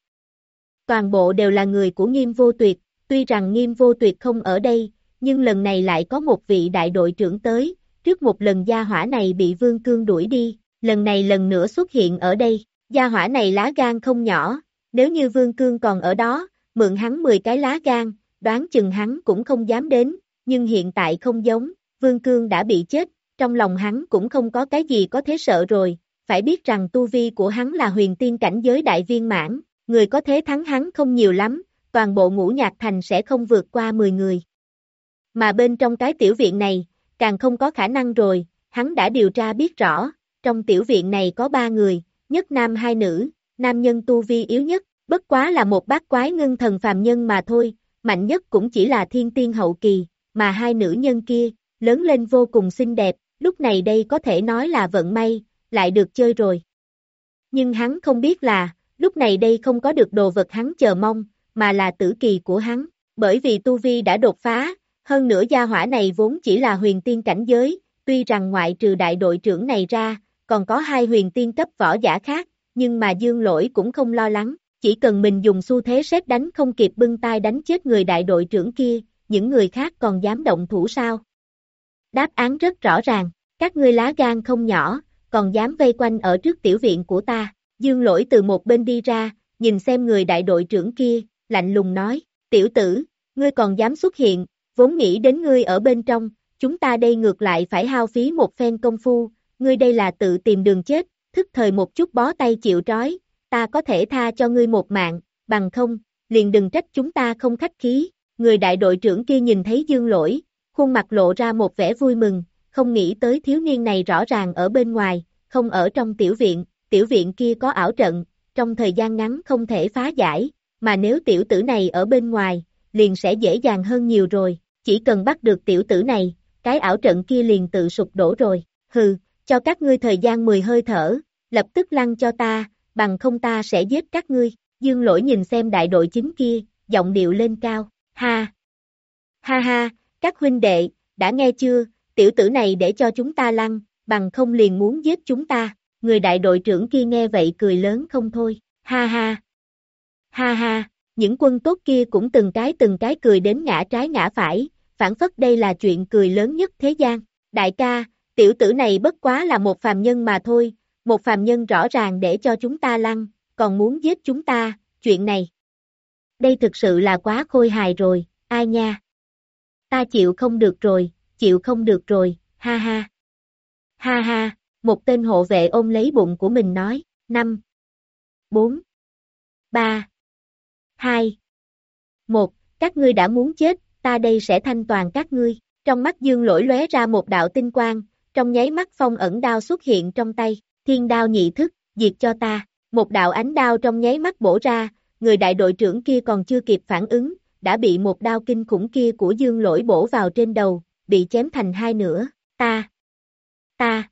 Toàn bộ đều là người của nghiêm vô tuyệt, tuy rằng nghiêm vô tuyệt không ở đây, nhưng lần này lại có một vị đại đội trưởng tới, trước một lần gia hỏa này bị Vương Cương đuổi đi, lần này lần nữa xuất hiện ở đây, gia hỏa này lá gan không nhỏ, nếu như Vương Cương còn ở đó, mượn hắn 10 cái lá gan, đoán chừng hắn cũng không dám đến, nhưng hiện tại không giống, Vương Cương đã bị chết, trong lòng hắn cũng không có cái gì có thế sợ rồi, phải biết rằng tu vi của hắn là huyền tiên cảnh giới đại viên mãn, người có thế thắng hắn không nhiều lắm, toàn bộ ngũ nhạc thành sẽ không vượt qua 10 người. Mà bên trong cái tiểu viện này, càng không có khả năng rồi, hắn đã điều tra biết rõ, trong tiểu viện này có ba người, nhất nam hai nữ, nam nhân tu vi yếu nhất, bất quá là một bát quái ngưng thần phàm nhân mà thôi, mạnh nhất cũng chỉ là thiên tiên hậu kỳ, mà hai nữ nhân kia, lớn lên vô cùng xinh đẹp, lúc này đây có thể nói là vận may, lại được chơi rồi. Nhưng hắn không biết là, lúc này đây không có được đồ vật hắn chờ mong, mà là tử kỳ của hắn, bởi vì Tu Vi đã đột phá, hơn nữa gia hỏa này vốn chỉ là huyền tiên cảnh giới, tuy rằng ngoại trừ đại đội trưởng này ra, còn có hai huyền tiên cấp võ giả khác, nhưng mà dương lỗi cũng không lo lắng, chỉ cần mình dùng xu thế xét đánh không kịp bưng tay đánh chết người đại đội trưởng kia, những người khác còn dám động thủ sao? Đáp án rất rõ ràng, các ngươi lá gan không nhỏ, còn dám vây quanh ở trước tiểu viện của ta, dương lỗi từ một bên đi ra, nhìn xem người đại đội trưởng kia, lạnh lùng nói, tiểu tử, ngươi còn dám xuất hiện, vốn nghĩ đến ngươi ở bên trong, chúng ta đây ngược lại phải hao phí một phen công phu, ngươi đây là tự tìm đường chết, thức thời một chút bó tay chịu trói, ta có thể tha cho ngươi một mạng, bằng không, liền đừng trách chúng ta không khách khí, người đại đội trưởng kia nhìn thấy dương lỗi, khuôn mặt lộ ra một vẻ vui mừng, không nghĩ tới thiếu niên này rõ ràng ở bên ngoài, không ở trong tiểu viện, tiểu viện kia có ảo trận, trong thời gian ngắn không thể phá giải, mà nếu tiểu tử này ở bên ngoài, liền sẽ dễ dàng hơn nhiều rồi, chỉ cần bắt được tiểu tử này, cái ảo trận kia liền tự sụp đổ rồi, hừ, cho các ngươi thời gian 10 hơi thở, lập tức lăn cho ta, bằng không ta sẽ giết các ngươi, Dương lỗi nhìn xem đại đội chính kia, giọng điệu lên cao, ha, ha ha, các huynh đệ, đã nghe chưa, tiểu tử này để cho chúng ta lăn, bằng không liền muốn giết chúng ta, người đại đội trưởng kia nghe vậy cười lớn không thôi, ha ha, ha ha, những quân tốt kia cũng từng cái từng cái cười đến ngã trái ngã phải, phản phất đây là chuyện cười lớn nhất thế gian, đại ca, tiểu tử này bất quá là một phàm nhân mà thôi, một phàm nhân rõ ràng để cho chúng ta lăn, còn muốn giết chúng ta, chuyện này. Đây thực sự là quá khôi hài rồi, ai nha. Ta chịu không được rồi, chịu không được rồi, ha ha. Ha ha, một tên hộ vệ ôm lấy bụng của mình nói, 5, 4, 3, 2, 1, các ngươi đã muốn chết, ta đây sẽ thanh toàn các ngươi. Trong mắt dương lỗi lóe ra một đạo tinh quang, trong nháy mắt phong ẩn đao xuất hiện trong tay, thiên đao nhị thức, diệt cho ta. Một đạo ánh đao trong nháy mắt bổ ra, người đại đội trưởng kia còn chưa kịp phản ứng, đã bị một đao kinh khủng kia của dương lỗi bổ vào trên đầu, bị chém thành hai nửa. Ta! Ta!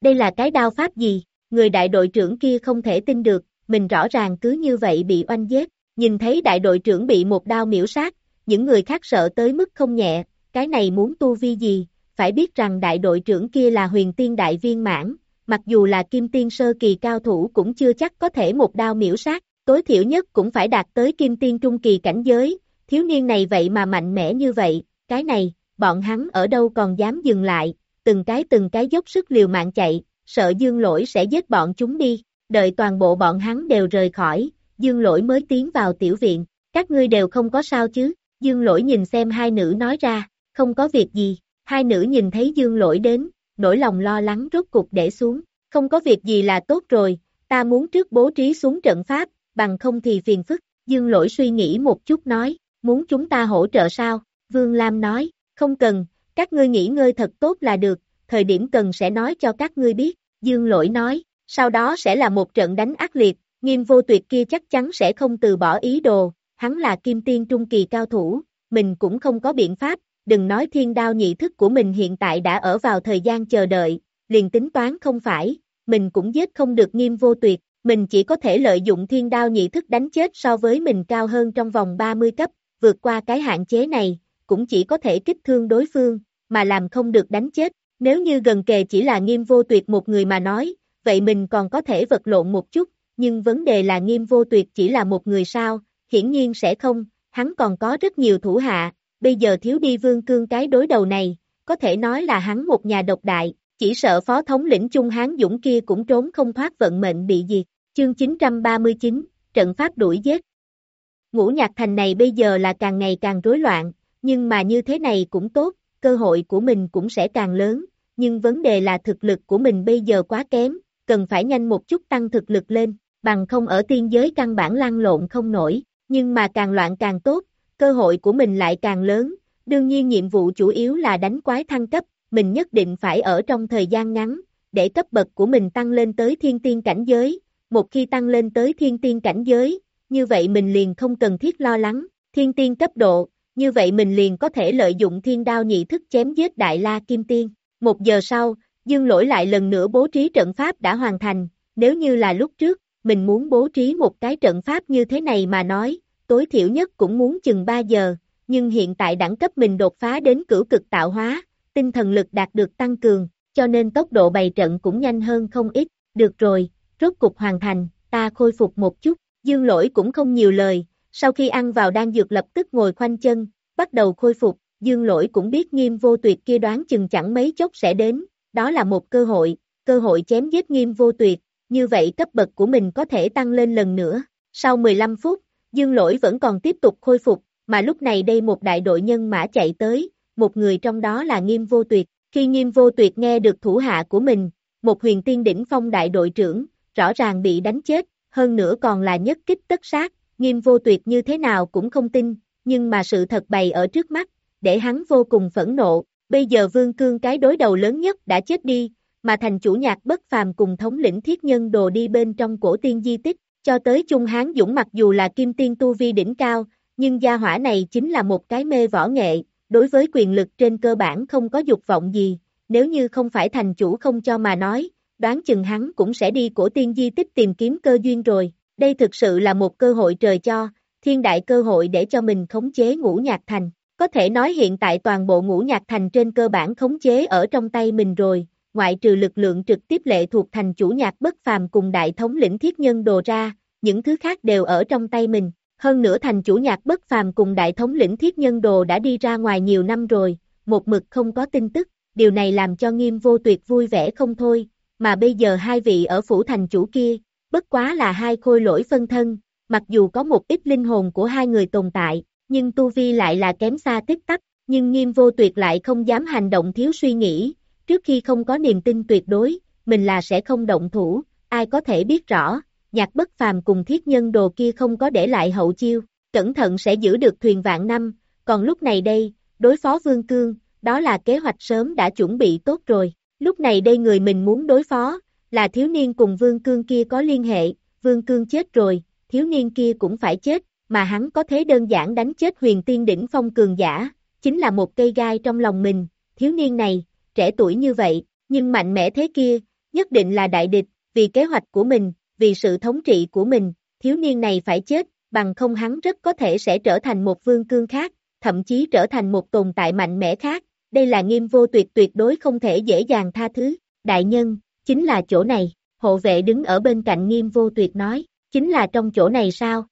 Đây là cái đao pháp gì? Người đại đội trưởng kia không thể tin được, mình rõ ràng cứ như vậy bị oanh giết. Nhìn thấy đại đội trưởng bị một đao miễu sát, những người khác sợ tới mức không nhẹ, cái này muốn tu vi gì, phải biết rằng đại đội trưởng kia là huyền tiên đại viên mãn, mặc dù là kim tiên sơ kỳ cao thủ cũng chưa chắc có thể một đao miễu sát, tối thiểu nhất cũng phải đạt tới kim tiên trung kỳ cảnh giới, thiếu niên này vậy mà mạnh mẽ như vậy, cái này, bọn hắn ở đâu còn dám dừng lại, từng cái từng cái dốc sức liều mạng chạy, sợ dương lỗi sẽ giết bọn chúng đi, đợi toàn bộ bọn hắn đều rời khỏi, dương lỗi mới tiến vào tiểu viện, các ngươi đều không có sao chứ, dương lỗi nhìn xem hai nữ nói ra, không có việc gì, hai nữ nhìn thấy dương lỗi đến, nỗi lòng lo lắng rốt cục để xuống, không có việc gì là tốt rồi, ta muốn trước bố trí xuống trận pháp, bằng không thì phiền phức, dương lỗi suy nghĩ một chút nói, muốn chúng ta hỗ trợ sao, Vương Lam nói, không cần, các ngươi nghỉ ngơi thật tốt là được, thời điểm cần sẽ nói cho các ngươi biết, dương lỗi nói, sau đó sẽ là một trận đánh ác liệt, nghiêm vô tuyệt kia chắc chắn sẽ không từ bỏ ý đồ, hắn là kim tiên trung kỳ cao thủ, mình cũng không có biện pháp, đừng nói thiên đao nhị thức của mình hiện tại đã ở vào thời gian chờ đợi, liền tính toán không phải, mình cũng giết không được nghiêm vô tuyệt, mình chỉ có thể lợi dụng thiên đao nhị thức đánh chết so với mình cao hơn trong vòng 30 cấp, vượt qua cái hạn chế này, cũng chỉ có thể kích thương đối phương, mà làm không được đánh chết, nếu như gần kề chỉ là nghiêm vô tuyệt một người mà nói, vậy mình còn có thể vật lộn một chút, nhưng vấn đề là nghiêm vô tuyệt chỉ là một người sao, hiển nhiên sẽ không, hắn còn có rất nhiều thủ hạ, bây giờ thiếu đi vương cương cái đối đầu này, có thể nói là hắn một nhà độc đại, chỉ sợ phó thống lĩnh Trung Hán Dũng kia cũng trốn không thoát vận mệnh bị diệt. Chương 939, trận pháp đuổi giết. Ngũ nhạc thành này bây giờ là càng ngày càng rối loạn, nhưng mà như thế này cũng tốt, cơ hội của mình cũng sẽ càng lớn, nhưng vấn đề là thực lực của mình bây giờ quá kém, cần phải nhanh một chút tăng thực lực lên, bằng không ở tiên giới căn bản lăn lộn không nổi, nhưng mà càng loạn càng tốt, cơ hội của mình lại càng lớn, đương nhiên nhiệm vụ chủ yếu là đánh quái thăng cấp, mình nhất định phải ở trong thời gian ngắn, để cấp bậc của mình tăng lên tới thiên tiên cảnh giới, một khi tăng lên tới thiên tiên cảnh giới, như vậy mình liền không cần thiết lo lắng, thiên tiên cấp độ, như vậy mình liền có thể lợi dụng thiên đao nhị thức chém giết đại la kim tiên. Một giờ sau, dương lỗi lại lần nữa bố trí trận pháp đã hoàn thành, nếu như là lúc trước, mình muốn bố trí một cái trận pháp như thế này mà nói, tối thiểu nhất cũng muốn chừng 3 giờ, nhưng hiện tại đẳng cấp mình đột phá đến cửu cực tạo hóa, tinh thần lực đạt được tăng cường, cho nên tốc độ bày trận cũng nhanh hơn không ít, được rồi, rốt cục hoàn thành, ta khôi phục một chút, dương lỗi cũng không nhiều lời, sau khi ăn vào đan dược lập tức ngồi khoanh chân, bắt đầu khôi phục, dương lỗi cũng biết nghiêm vô tuyệt kia đoán chừng chẳng mấy chốc sẽ đến, đó là một cơ hội, cơ hội chém giết nghiêm vô tuyệt, như vậy cấp bậc của mình có thể tăng lên lần nữa, sau 15 phút, dương lỗi vẫn còn tiếp tục khôi phục, mà lúc này đây một đại đội nhân mã chạy tới, một người trong đó là nghiêm vô tuyệt, khi nghiêm vô tuyệt nghe được thủ hạ của mình, một huyền tiên đỉnh phong đại đội trưởng, rõ ràng bị đánh chết, hơn nữa còn là nhất kích tất sát, nghiêm vô tuyệt như thế nào cũng không tin, nhưng mà sự thật bày ở trước mắt, để hắn vô cùng phẫn nộ, bây giờ vương cương cái đối đầu lớn nhất đã chết đi, mà thành chủ nhạc bất phàm cùng thống lĩnh thiết nhân đồ đi bên trong cổ tiên di tích, cho tới Trung Hán Dũng mặc dù là kim tiên tu vi đỉnh cao, nhưng gia hỏa này chính là một cái mê võ nghệ, đối với quyền lực trên cơ bản không có dục vọng gì, nếu như không phải thành chủ không cho mà nói, đoán chừng hắn cũng sẽ đi cổ tiên di tích tìm kiếm cơ duyên rồi, Đây thực sự là một cơ hội trời cho, thiên đại cơ hội để cho mình khống chế ngũ nhạc thành. Có thể nói hiện tại toàn bộ ngũ nhạc thành trên cơ bản khống chế ở trong tay mình rồi, ngoại trừ lực lượng trực tiếp lệ thuộc thành chủ nhạc bất phàm cùng đại thống lĩnh thiết nhân đồ ra, những thứ khác đều ở trong tay mình. Hơn nữa thành chủ nhạc bất phàm cùng đại thống lĩnh thiết nhân đồ đã đi ra ngoài nhiều năm rồi, một mực không có tin tức, điều này làm cho nghiêm vô tuyệt vui vẻ không thôi, mà bây giờ hai vị ở phủ thành chủ kia, bất quá là hai khôi lỗi phân thân, mặc dù có một ít linh hồn của hai người tồn tại, nhưng tu vi lại là kém xa tích tắc, nhưng nghiêm vô tuyệt lại không dám hành động thiếu suy nghĩ, trước khi không có niềm tin tuyệt đối, mình là sẽ không động thủ, ai có thể biết rõ, nhạc bất phàm cùng thiết nhân đồ kia không có để lại hậu chiêu, cẩn thận sẽ giữ được thuyền vạn năm, còn lúc này đây, đối phó vương cương, đó là kế hoạch sớm đã chuẩn bị tốt rồi, lúc này đây người mình muốn đối phó, là thiếu niên cùng vương cương kia có liên hệ, vương cương chết rồi, thiếu niên kia cũng phải chết, mà hắn có thế đơn giản đánh chết huyền tiên đỉnh phong cường giả, chính là một cây gai trong lòng mình, thiếu niên này, trẻ tuổi như vậy, nhưng mạnh mẽ thế kia, nhất định là đại địch, vì kế hoạch của mình, vì sự thống trị của mình, thiếu niên này phải chết, bằng không hắn rất có thể sẽ trở thành một vương cương khác, thậm chí trở thành một tồn tại mạnh mẽ khác, đây là nghiêm vô tuyệt tuyệt đối không thể dễ dàng tha thứ, đại nhân, chính là chỗ này, hộ vệ đứng ở bên cạnh nghiêm vô tuyệt nói, chính là trong chỗ này sao?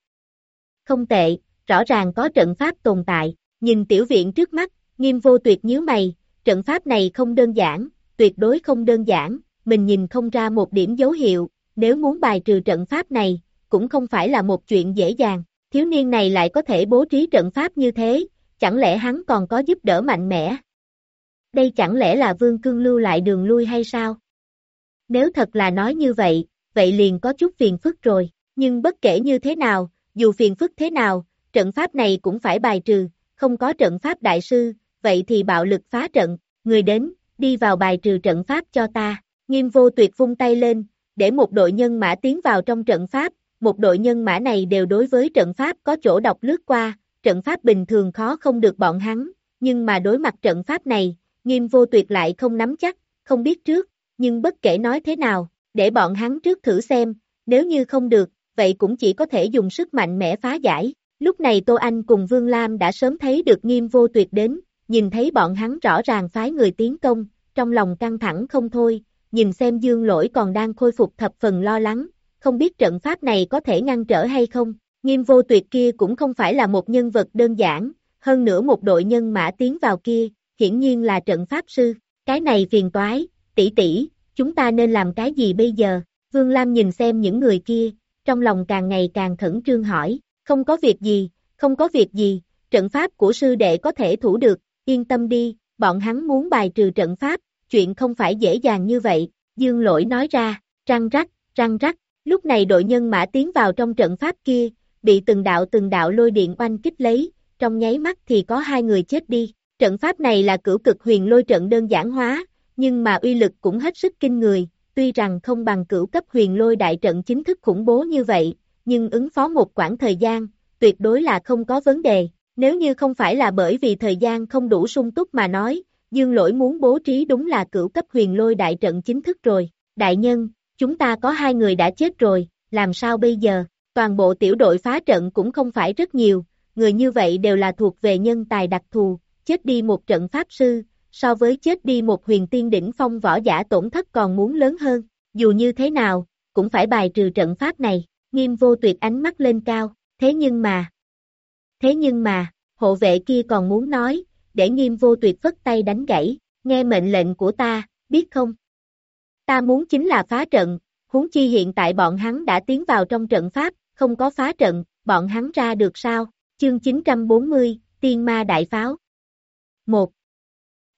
Không tệ, rõ ràng có trận pháp tồn tại, nhìn tiểu viện trước mắt, nghiêm vô tuyệt nhíu mày, trận pháp này không đơn giản, tuyệt đối không đơn giản, mình nhìn không ra một điểm dấu hiệu, nếu muốn bài trừ trận pháp này, cũng không phải là một chuyện dễ dàng, thiếu niên này lại có thể bố trí trận pháp như thế, chẳng lẽ hắn còn có giúp đỡ mạnh mẽ? Đây chẳng lẽ là vương cương lưu lại đường lui hay sao? Nếu thật là nói như vậy, vậy liền có chút phiền phức rồi, nhưng bất kể như thế nào, dù phiền phức thế nào, trận pháp này cũng phải bài trừ, không có trận pháp đại sư, vậy thì bạo lực phá trận, người đến, đi vào bài trừ trận pháp cho ta, nghiêm vô tuyệt vung tay lên, để một đội nhân mã tiến vào trong trận pháp, một đội nhân mã này đều đối với trận pháp có chỗ đọc lướt qua, trận pháp bình thường khó không được bọn hắn, nhưng mà đối mặt trận pháp này, nghiêm vô tuyệt lại không nắm chắc, không biết trước, nhưng bất kể nói thế nào, để bọn hắn trước thử xem, nếu như không được, vậy cũng chỉ có thể dùng sức mạnh mẽ phá giải. Lúc này Tô Anh cùng Vương Lam đã sớm thấy được nghiêm vô tuyệt đến, nhìn thấy bọn hắn rõ ràng phái người tiến công, trong lòng căng thẳng không thôi, nhìn xem dương lỗi còn đang khôi phục thập phần lo lắng, không biết trận pháp này có thể ngăn trở hay không, nghiêm vô tuyệt kia cũng không phải là một nhân vật đơn giản, hơn nữa một đội nhân mã tiến vào kia, hiển nhiên là trận pháp sư, cái này phiền toái, tỷ tỷ, chúng ta nên làm cái gì bây giờ, Vương Lam nhìn xem những người kia, trong lòng càng ngày càng khẩn trương hỏi, không có việc gì, không có việc gì, trận pháp của sư đệ có thể thủ được, yên tâm đi, bọn hắn muốn bài trừ trận pháp, chuyện không phải dễ dàng như vậy, dương lỗi nói ra, răng rắc, răng rắc, lúc này đội nhân mã tiến vào trong trận pháp kia, bị từng đạo từng đạo lôi điện oanh kích lấy, trong nháy mắt thì có hai người chết đi, trận pháp này là cửu cực huyền lôi trận đơn giản hóa, nhưng mà uy lực cũng hết sức kinh người, tuy rằng không bằng cửu cấp huyền lôi đại trận chính thức khủng bố như vậy, nhưng ứng phó một quãng thời gian, tuyệt đối là không có vấn đề, nếu như không phải là bởi vì thời gian không đủ sung túc mà nói, Dương lỗi muốn bố trí đúng là cửu cấp huyền lôi đại trận chính thức rồi. Đại nhân, chúng ta có hai người đã chết rồi, làm sao bây giờ? Toàn bộ tiểu đội phá trận cũng không phải rất nhiều, người như vậy đều là thuộc về nhân tài đặc thù, chết đi một trận pháp sư, so với chết đi một huyền tiên đỉnh phong võ giả tổn thất còn muốn lớn hơn. Dù như thế nào, cũng phải bài trừ trận pháp này, nghiêm vô tuyệt ánh mắt lên cao, thế nhưng mà... Thế nhưng mà, hộ vệ kia còn muốn nói, để nghiêm vô tuyệt vất tay đánh gãy, nghe mệnh lệnh của ta, biết không? Ta muốn chính là phá trận, huống chi hiện tại bọn hắn đã tiến vào trong trận pháp, không có phá trận, bọn hắn ra được sao? Chương 940, Tiên Ma Đại Pháo 1.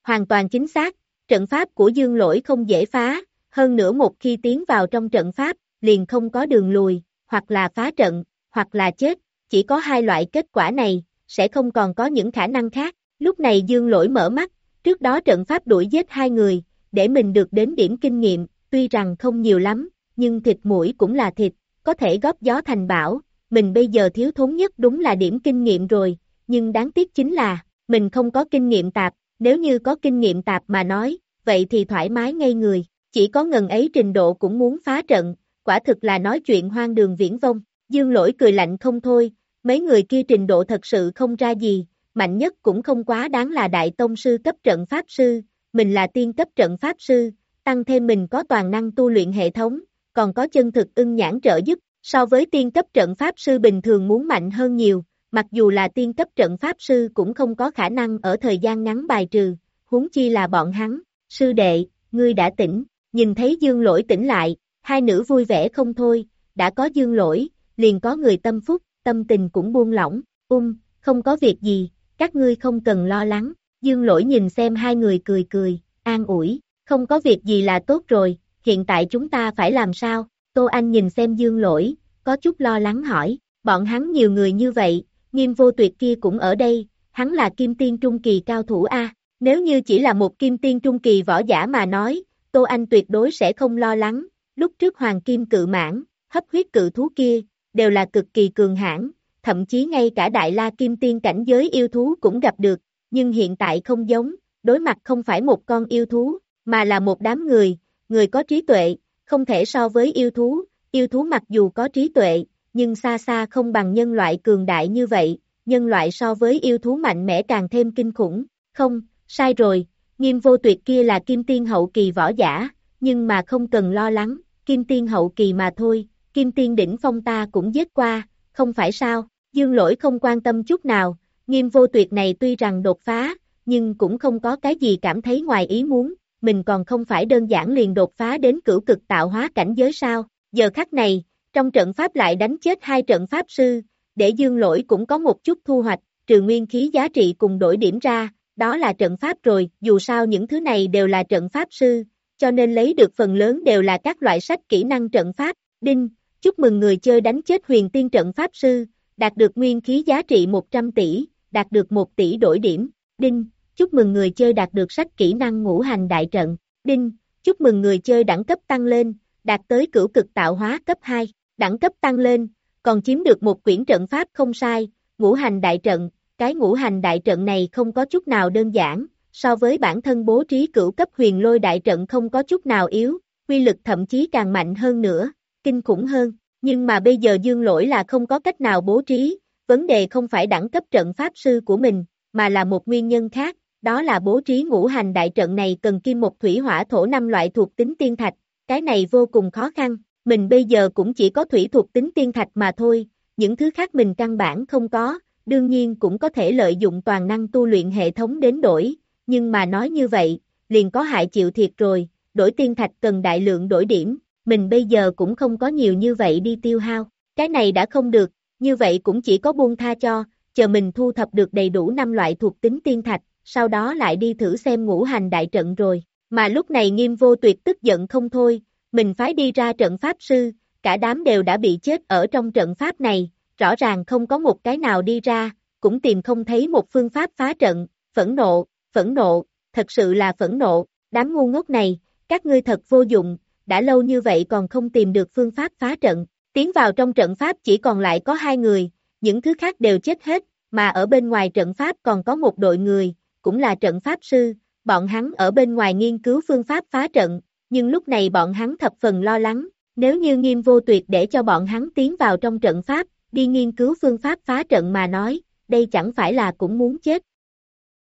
Hoàn toàn chính xác, trận pháp của dương lỗi không dễ phá, hơn nữa một khi tiến vào trong trận pháp, liền không có đường lùi, hoặc là phá trận, hoặc là chết, chỉ có hai loại kết quả này, sẽ không còn có những khả năng khác. Lúc này Dương Lỗi mở mắt, trước đó trận pháp đuổi giết hai người, để mình được đến điểm kinh nghiệm, tuy rằng không nhiều lắm, nhưng thịt mũi cũng là thịt, có thể góp gió thành bảo, mình bây giờ thiếu thốn nhất đúng là điểm kinh nghiệm rồi, nhưng đáng tiếc chính là, mình không có kinh nghiệm tạp, nếu như có kinh nghiệm tạp mà nói, vậy thì thoải mái ngay người, chỉ có ngần ấy trình độ cũng muốn phá trận, quả thực là nói chuyện hoang đường viễn vông. Dương lỗi cười lạnh không thôi, mấy người kia trình độ thật sự không ra gì, mạnh nhất cũng không quá đáng là đại tông sư cấp trận pháp sư, mình là tiên cấp trận pháp sư, tăng thêm mình có toàn năng tu luyện hệ thống, còn có chân thực ưng nhãn trợ giúp, so với tiên cấp trận pháp sư bình thường muốn mạnh hơn nhiều, mặc dù là tiên cấp trận pháp sư cũng không có khả năng ở thời gian ngắn bài trừ, huống chi là bọn hắn, sư đệ, ngươi đã tỉnh, nhìn thấy dương lỗi tỉnh lại, hai nữ vui vẻ không thôi, đã có dương lỗi, liền có người tâm phúc, tâm tình cũng buông lỏng, ung, không có việc gì, các ngươi không cần lo lắng, dương lỗi nhìn xem hai người cười cười, an ủi, không có việc gì là tốt rồi, hiện tại chúng ta phải làm sao, Tô Anh nhìn xem dương lỗi, có chút lo lắng hỏi, bọn hắn nhiều người như vậy, nghiêm vô tuyệt kia cũng ở đây, hắn là kim tiên trung kỳ cao thủ A, nếu như chỉ là một kim tiên trung kỳ võ giả mà nói, Tô Anh tuyệt đối sẽ không lo lắng, lúc trước hoàng kim cự mãn, hấp huyết cự thú kia, đều là cực kỳ cường hãn, thậm chí ngay cả đại la kim tiên cảnh giới yêu thú cũng gặp được, nhưng hiện tại không giống, đối mặt không phải một con yêu thú, mà là một đám người, người có trí tuệ, không thể so với yêu thú, yêu thú mặc dù có trí tuệ, nhưng xa xa không bằng nhân loại cường đại như vậy, nhân loại so với yêu thú mạnh mẽ càng thêm kinh khủng, không, sai rồi, nghiêm vô tuyệt kia là kim tiên hậu kỳ võ giả, nhưng mà không cần lo lắng, kim tiên hậu kỳ mà thôi, kim tiên đỉnh phong ta cũng giết qua, không phải sao, dương lỗi không quan tâm chút nào, nghiêm vô tuyệt này tuy rằng đột phá, nhưng cũng không có cái gì cảm thấy ngoài ý muốn, mình còn không phải đơn giản liền đột phá đến cửu cực tạo hóa cảnh giới sao, giờ khắc này, trong trận pháp lại đánh chết hai trận pháp sư, để dương lỗi cũng có một chút thu hoạch, trừ nguyên khí giá trị cùng đổi điểm ra, đó là trận pháp rồi, dù sao những thứ này đều là trận pháp sư, cho nên lấy được phần lớn đều là các loại sách kỹ năng trận pháp, đinh, chúc mừng người chơi đánh chết huyền tiên trận pháp sư, đạt được nguyên khí giá trị 100 tỷ, đạt được 1 tỷ đổi điểm, đinh, chúc mừng người chơi đạt được sách kỹ năng ngũ hành đại trận, đinh, chúc mừng người chơi đẳng cấp tăng lên, đạt tới cửu cực tạo hóa cấp 2, đẳng cấp tăng lên, còn chiếm được một quyển trận pháp không sai, ngũ hành đại trận, cái ngũ hành đại trận này không có chút nào đơn giản, so với bản thân bố trí cửu cấp huyền lôi đại trận không có chút nào yếu, quy lực thậm chí càng mạnh hơn nữa, kinh khủng hơn, nhưng mà bây giờ dương lỗi là không có cách nào bố trí, vấn đề không phải đẳng cấp trận pháp sư của mình, mà là một nguyên nhân khác, đó là bố trí ngũ hành đại trận này cần kim một thủy hỏa thổ năm loại thuộc tính tiên thạch, cái này vô cùng khó khăn, mình bây giờ cũng chỉ có thủy thuộc tính tiên thạch mà thôi, những thứ khác mình căn bản không có, đương nhiên cũng có thể lợi dụng toàn năng tu luyện hệ thống đến đổi, nhưng mà nói như vậy, liền có hại chịu thiệt rồi, đổi tiên thạch cần đại lượng đổi điểm, mình bây giờ cũng không có nhiều như vậy đi tiêu hao, cái này đã không được, như vậy cũng chỉ có buông tha cho, chờ mình thu thập được đầy đủ năm loại thuộc tính tiên thạch, sau đó lại đi thử xem ngũ hành đại trận rồi, mà lúc này nghiêm vô tuyệt tức giận không thôi, mình phái đi ra trận pháp sư, cả đám đều đã bị chết ở trong trận pháp này, rõ ràng không có một cái nào đi ra, cũng tìm không thấy một phương pháp phá trận, phẫn nộ, phẫn nộ, thật sự là phẫn nộ, đám ngu ngốc này, các ngươi thật vô dụng, đã lâu như vậy còn không tìm được phương pháp phá trận, tiến vào trong trận pháp chỉ còn lại có hai người, những thứ khác đều chết hết, mà ở bên ngoài trận pháp còn có một đội người, cũng là trận pháp sư, bọn hắn ở bên ngoài nghiên cứu phương pháp phá trận, nhưng lúc này bọn hắn thập phần lo lắng, nếu như nghiêm vô tuyệt để cho bọn hắn tiến vào trong trận pháp, đi nghiên cứu phương pháp phá trận mà nói, đây chẳng phải là cũng muốn chết.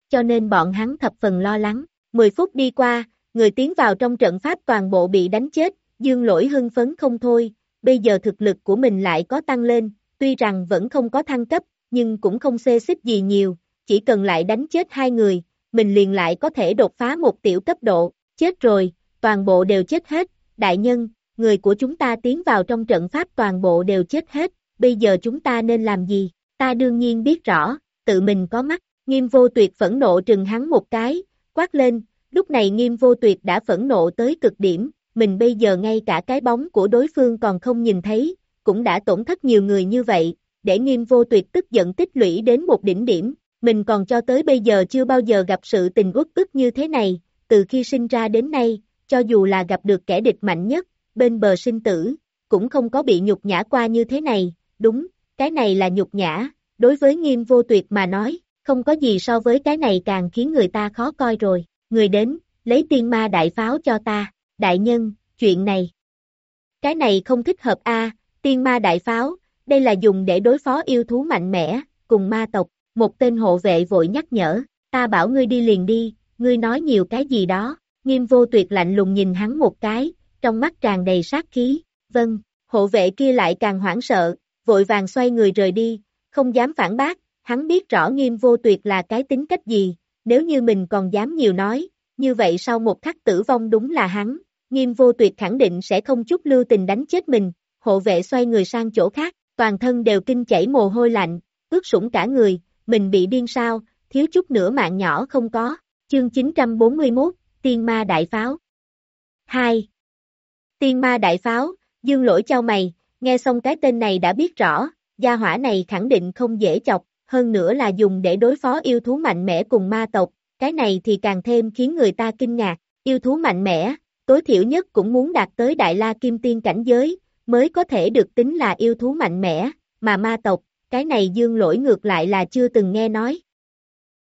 Cho nên bọn hắn thập phần lo lắng, 10 phút đi qua, người tiến vào trong trận pháp toàn bộ bị đánh chết, dương lỗi hưng phấn không thôi, bây giờ thực lực của mình lại có tăng lên, tuy rằng vẫn không có thăng cấp, nhưng cũng không xê xích gì nhiều, chỉ cần lại đánh chết hai người, mình liền lại có thể đột phá một tiểu cấp độ, chết rồi, toàn bộ đều chết hết, đại nhân, người của chúng ta tiến vào trong trận pháp toàn bộ đều chết hết, bây giờ chúng ta nên làm gì, ta đương nhiên biết rõ, tự mình có mắt, nghiêm vô tuyệt phẫn nộ trừng hắn một cái, quát lên, lúc này nghiêm vô tuyệt đã phẫn nộ tới cực điểm, mình bây giờ ngay cả cái bóng của đối phương còn không nhìn thấy, cũng đã tổn thất nhiều người như vậy, để nghiêm vô tuyệt tức giận tích lũy đến một đỉnh điểm, mình còn cho tới bây giờ chưa bao giờ gặp sự tình uất ức như thế này, từ khi sinh ra đến nay, cho dù là gặp được kẻ địch mạnh nhất, bên bờ sinh tử, cũng không có bị nhục nhã qua như thế này, đúng, cái này là nhục nhã, đối với nghiêm vô tuyệt mà nói, không có gì so với cái này càng khiến người ta khó coi rồi, người đến, lấy tiên ma đại pháo cho ta, đại nhân, chuyện này. Cái này không thích hợp a. Tiên ma đại pháo, đây là dùng để đối phó yêu thú mạnh mẽ, cùng ma tộc, một tên hộ vệ vội nhắc nhở, ta bảo ngươi đi liền đi, ngươi nói nhiều cái gì đó, nghiêm vô tuyệt lạnh lùng nhìn hắn một cái, trong mắt tràn đầy sát khí, vâng, hộ vệ kia lại càng hoảng sợ, vội vàng xoay người rời đi, không dám phản bác, hắn biết rõ nghiêm vô tuyệt là cái tính cách gì, nếu như mình còn dám nhiều nói, như vậy sau một khắc tử vong đúng là hắn, nghiêm vô tuyệt khẳng định sẽ không chút lưu tình đánh chết mình, hộ vệ xoay người sang chỗ khác, toàn thân đều kinh chảy mồ hôi lạnh, ướt sũng cả người, mình bị điên sao, thiếu chút nữa mạng nhỏ không có, chương 941, Tiên Ma Đại Pháo. 2. Tiên Ma Đại Pháo, dương lỗi trao mày, nghe xong cái tên này đã biết rõ, gia hỏa này khẳng định không dễ chọc, hơn nữa là dùng để đối phó yêu thú mạnh mẽ cùng ma tộc, cái này thì càng thêm khiến người ta kinh ngạc, yêu thú mạnh mẽ, tối thiểu nhất cũng muốn đạt tới đại la kim tiên cảnh giới, mới có thể được tính là yêu thú mạnh mẽ, mà ma tộc, cái này dương lỗi ngược lại là chưa từng nghe nói.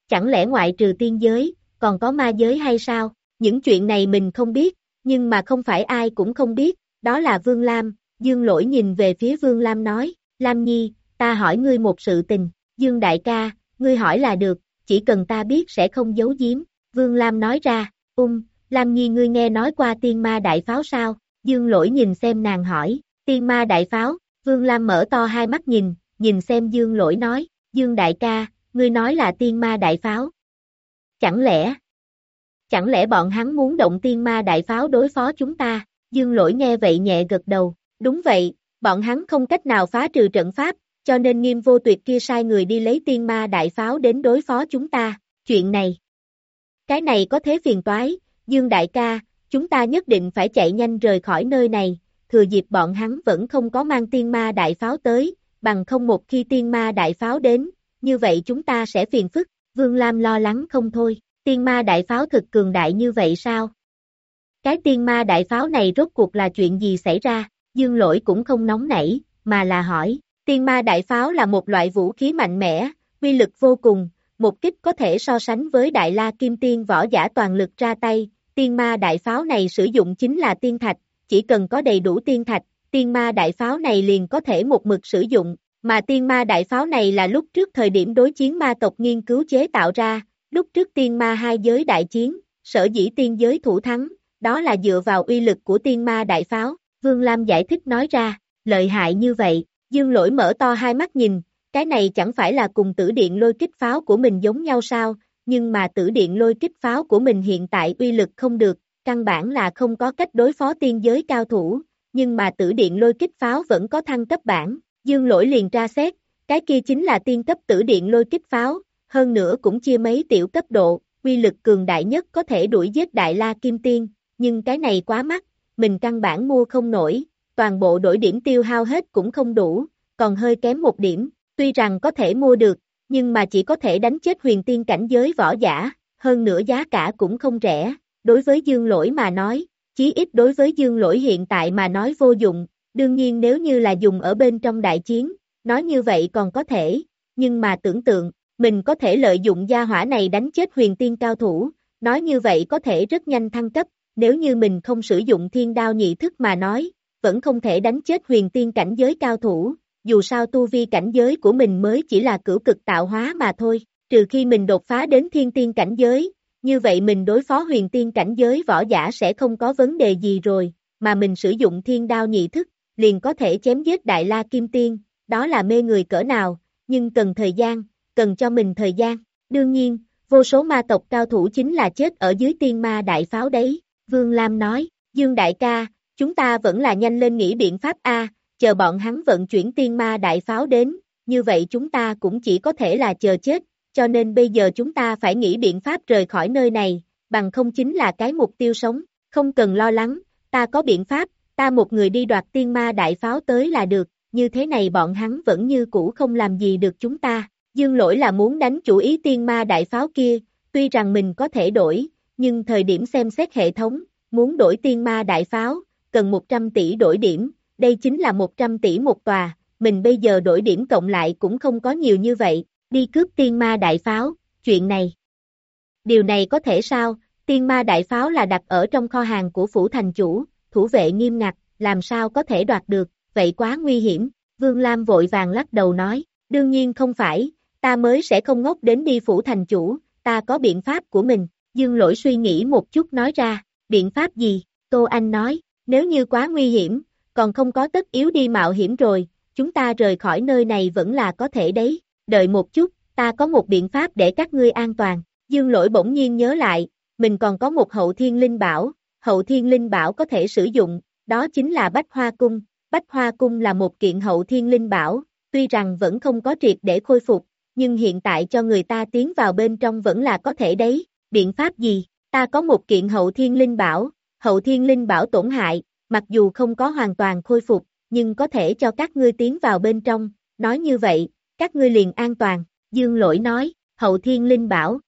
Chẳng lẽ ngoại trừ tiên giới, còn có ma giới hay sao? Những chuyện này mình không biết, nhưng mà không phải ai cũng không biết, đó là Vương Lam, Dương lỗi nhìn về phía Vương Lam nói, Lam Nhi, ta hỏi ngươi một sự tình, Dương đại ca, ngươi hỏi là được, chỉ cần ta biết sẽ không giấu giếm, Vương Lam nói ra, ung, Lam Nhi ngươi nghe nói qua tiên ma đại pháo sao, Dương lỗi nhìn xem nàng hỏi, tiên ma đại pháo, Vương Lam mở to hai mắt nhìn, nhìn xem Dương lỗi nói, Dương đại ca, ngươi nói là tiên ma đại pháo. Chẳng lẽ, chẳng lẽ bọn hắn muốn động tiên ma đại pháo đối phó chúng ta, Dương lỗi nghe vậy nhẹ gật đầu, đúng vậy, bọn hắn không cách nào phá trừ trận pháp, cho nên nghiêm vô tuyệt kia sai người đi lấy tiên ma đại pháo đến đối phó chúng ta, chuyện này. Cái này có thế phiền toái, Dương đại ca, chúng ta nhất định phải chạy nhanh rời khỏi nơi này, thừa dịp bọn hắn vẫn không có mang tiên ma đại pháo tới, bằng không một khi tiên ma đại pháo đến, như vậy chúng ta sẽ phiền phức, Vương Lam lo lắng không thôi, tiên ma đại pháo thực cường đại như vậy sao? Cái tiên ma đại pháo này rốt cuộc là chuyện gì xảy ra, dương lỗi cũng không nóng nảy, mà là hỏi, tiên ma đại pháo là một loại vũ khí mạnh mẽ, uy lực vô cùng, một kích có thể so sánh với đại la kim tiên võ giả toàn lực ra tay, tiên ma đại pháo này sử dụng chính là tiên thạch, chỉ cần có đầy đủ tiên thạch, tiên ma đại pháo này liền có thể một mực sử dụng, mà tiên ma đại pháo này là lúc trước thời điểm đối chiến ma tộc nghiên cứu chế tạo ra, lúc trước tiên ma hai giới đại chiến, sở dĩ tiên giới thủ thắng, đó là dựa vào uy lực của tiên ma đại pháo, Vương Lam giải thích nói ra, lợi hại như vậy, dương lỗi mở to hai mắt nhìn, cái này chẳng phải là cùng tử điện lôi kích pháo của mình giống nhau sao, nhưng mà tử điện lôi kích pháo của mình hiện tại uy lực không được, căn bản là không có cách đối phó tiên giới cao thủ, nhưng mà tử điện lôi kích pháo vẫn có thăng cấp bản, dương lỗi liền tra xét, cái kia chính là tiên cấp tử điện lôi kích pháo, hơn nữa cũng chia mấy tiểu cấp độ, uy lực cường đại nhất có thể đuổi giết đại la kim tiên, nhưng cái này quá mắc, mình căn bản mua không nổi, toàn bộ đổi điểm tiêu hao hết cũng không đủ, còn hơi kém một điểm, tuy rằng có thể mua được, nhưng mà chỉ có thể đánh chết huyền tiên cảnh giới võ giả, hơn nữa giá cả cũng không rẻ, đối với dương lỗi mà nói, chí ít đối với dương lỗi hiện tại mà nói vô dụng, đương nhiên nếu như là dùng ở bên trong đại chiến, nói như vậy còn có thể, nhưng mà tưởng tượng, mình có thể lợi dụng gia hỏa này đánh chết huyền tiên cao thủ, nói như vậy có thể rất nhanh thăng cấp, nếu như mình không sử dụng thiên đao nhị thức mà nói, vẫn không thể đánh chết huyền tiên cảnh giới cao thủ, dù sao tu vi cảnh giới của mình mới chỉ là cửu cực tạo hóa mà thôi, trừ khi mình đột phá đến thiên tiên cảnh giới, như vậy mình đối phó huyền tiên cảnh giới võ giả sẽ không có vấn đề gì rồi, mà mình sử dụng thiên đao nhị thức, liền có thể chém giết đại la kim tiên, đó là mê người cỡ nào, nhưng cần thời gian, cần cho mình thời gian, đương nhiên, vô số ma tộc cao thủ chính là chết ở dưới tiên ma đại pháo đấy, Vương Lam nói, Dương Đại ca, chúng ta vẫn là nhanh lên nghĩ biện pháp A, chờ bọn hắn vận chuyển tiên ma đại pháo đến, như vậy chúng ta cũng chỉ có thể là chờ chết, cho nên bây giờ chúng ta phải nghĩ biện pháp rời khỏi nơi này, bằng không chính là cái mục tiêu sống, không cần lo lắng, ta có biện pháp, ta một người đi đoạt tiên ma đại pháo tới là được, như thế này bọn hắn vẫn như cũ không làm gì được chúng ta, dương lỗi là muốn đánh chủ ý tiên ma đại pháo kia, tuy rằng mình có thể đổi, nhưng thời điểm xem xét hệ thống, muốn đổi tiên ma đại pháo, cần 100 tỷ đổi điểm, đây chính là 100 tỷ một tòa, mình bây giờ đổi điểm cộng lại cũng không có nhiều như vậy, đi cướp tiên ma đại pháo, chuyện này. Điều này có thể sao, tiên ma đại pháo là đặt ở trong kho hàng của phủ thành chủ, thủ vệ nghiêm ngặt, làm sao có thể đoạt được, vậy quá nguy hiểm, Vương Lam vội vàng lắc đầu nói, đương nhiên không phải, ta mới sẽ không ngốc đến đi phủ thành chủ, ta có biện pháp của mình, dương lỗi suy nghĩ một chút nói ra, biện pháp gì, Tô Anh nói, nếu như quá nguy hiểm, còn không có tất yếu đi mạo hiểm rồi, chúng ta rời khỏi nơi này vẫn là có thể đấy, đợi một chút, ta có một biện pháp để các ngươi an toàn, dương lỗi bỗng nhiên nhớ lại, mình còn có một hậu thiên linh bảo, hậu thiên linh bảo có thể sử dụng, đó chính là Bách Hoa Cung, Bách Hoa Cung là một kiện hậu thiên linh bảo, tuy rằng vẫn không có triệt để khôi phục, nhưng hiện tại cho người ta tiến vào bên trong vẫn là có thể đấy, biện pháp gì, ta có một kiện hậu thiên linh bảo, hậu thiên linh bảo tổn hại, mặc dù không có hoàn toàn khôi phục, nhưng có thể cho các ngươi tiến vào bên trong, nói như vậy, các ngươi liền an toàn, dương lỗi nói, hậu thiên linh bảo.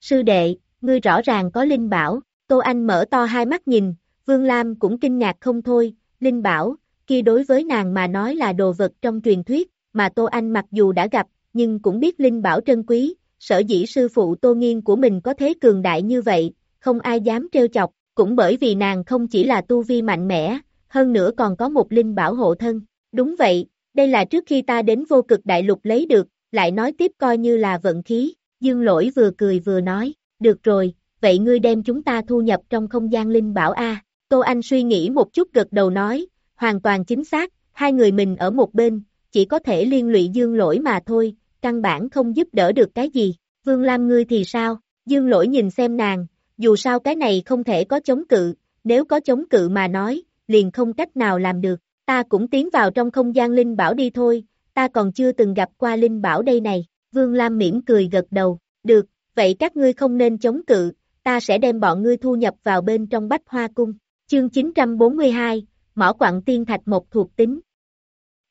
Sư đệ, ngươi rõ ràng có linh bảo, Tô Anh mở to hai mắt nhìn, Vương Lam cũng kinh ngạc không thôi, linh bảo, kia đối với nàng mà nói là đồ vật trong truyền thuyết, mà Tô Anh mặc dù đã gặp, nhưng cũng biết linh bảo trân quý, sở dĩ sư phụ Tô Nghiên của mình có thế cường đại như vậy, không ai dám trêu chọc, cũng bởi vì nàng không chỉ là tu vi mạnh mẽ, hơn nữa còn có một linh bảo hộ thân. Đúng vậy, đây là trước khi ta đến vô cực đại lục lấy được, lại nói tiếp coi như là vận khí, dương lỗi vừa cười vừa nói, được rồi, vậy ngươi đem chúng ta thu nhập trong không gian linh bảo A. Tô Anh suy nghĩ một chút gật đầu nói, hoàn toàn chính xác, hai người mình ở một bên, chỉ có thể liên lụy dương lỗi mà thôi, căn bản không giúp đỡ được cái gì. Vương Lam ngươi thì sao? Dương lỗi nhìn xem nàng, dù sao cái này không thể có chống cự, nếu có chống cự mà nói, liền không cách nào làm được. Ta cũng tiến vào trong không gian linh bảo đi thôi, ta còn chưa từng gặp qua linh bảo đây này. Vương Lam mỉm cười gật đầu, được, vậy các ngươi không nên chống cự, ta sẽ đem bọn ngươi thu nhập vào bên trong bách hoa cung. Chương 942, Mỏ quặng tiên thạch một thuộc tính.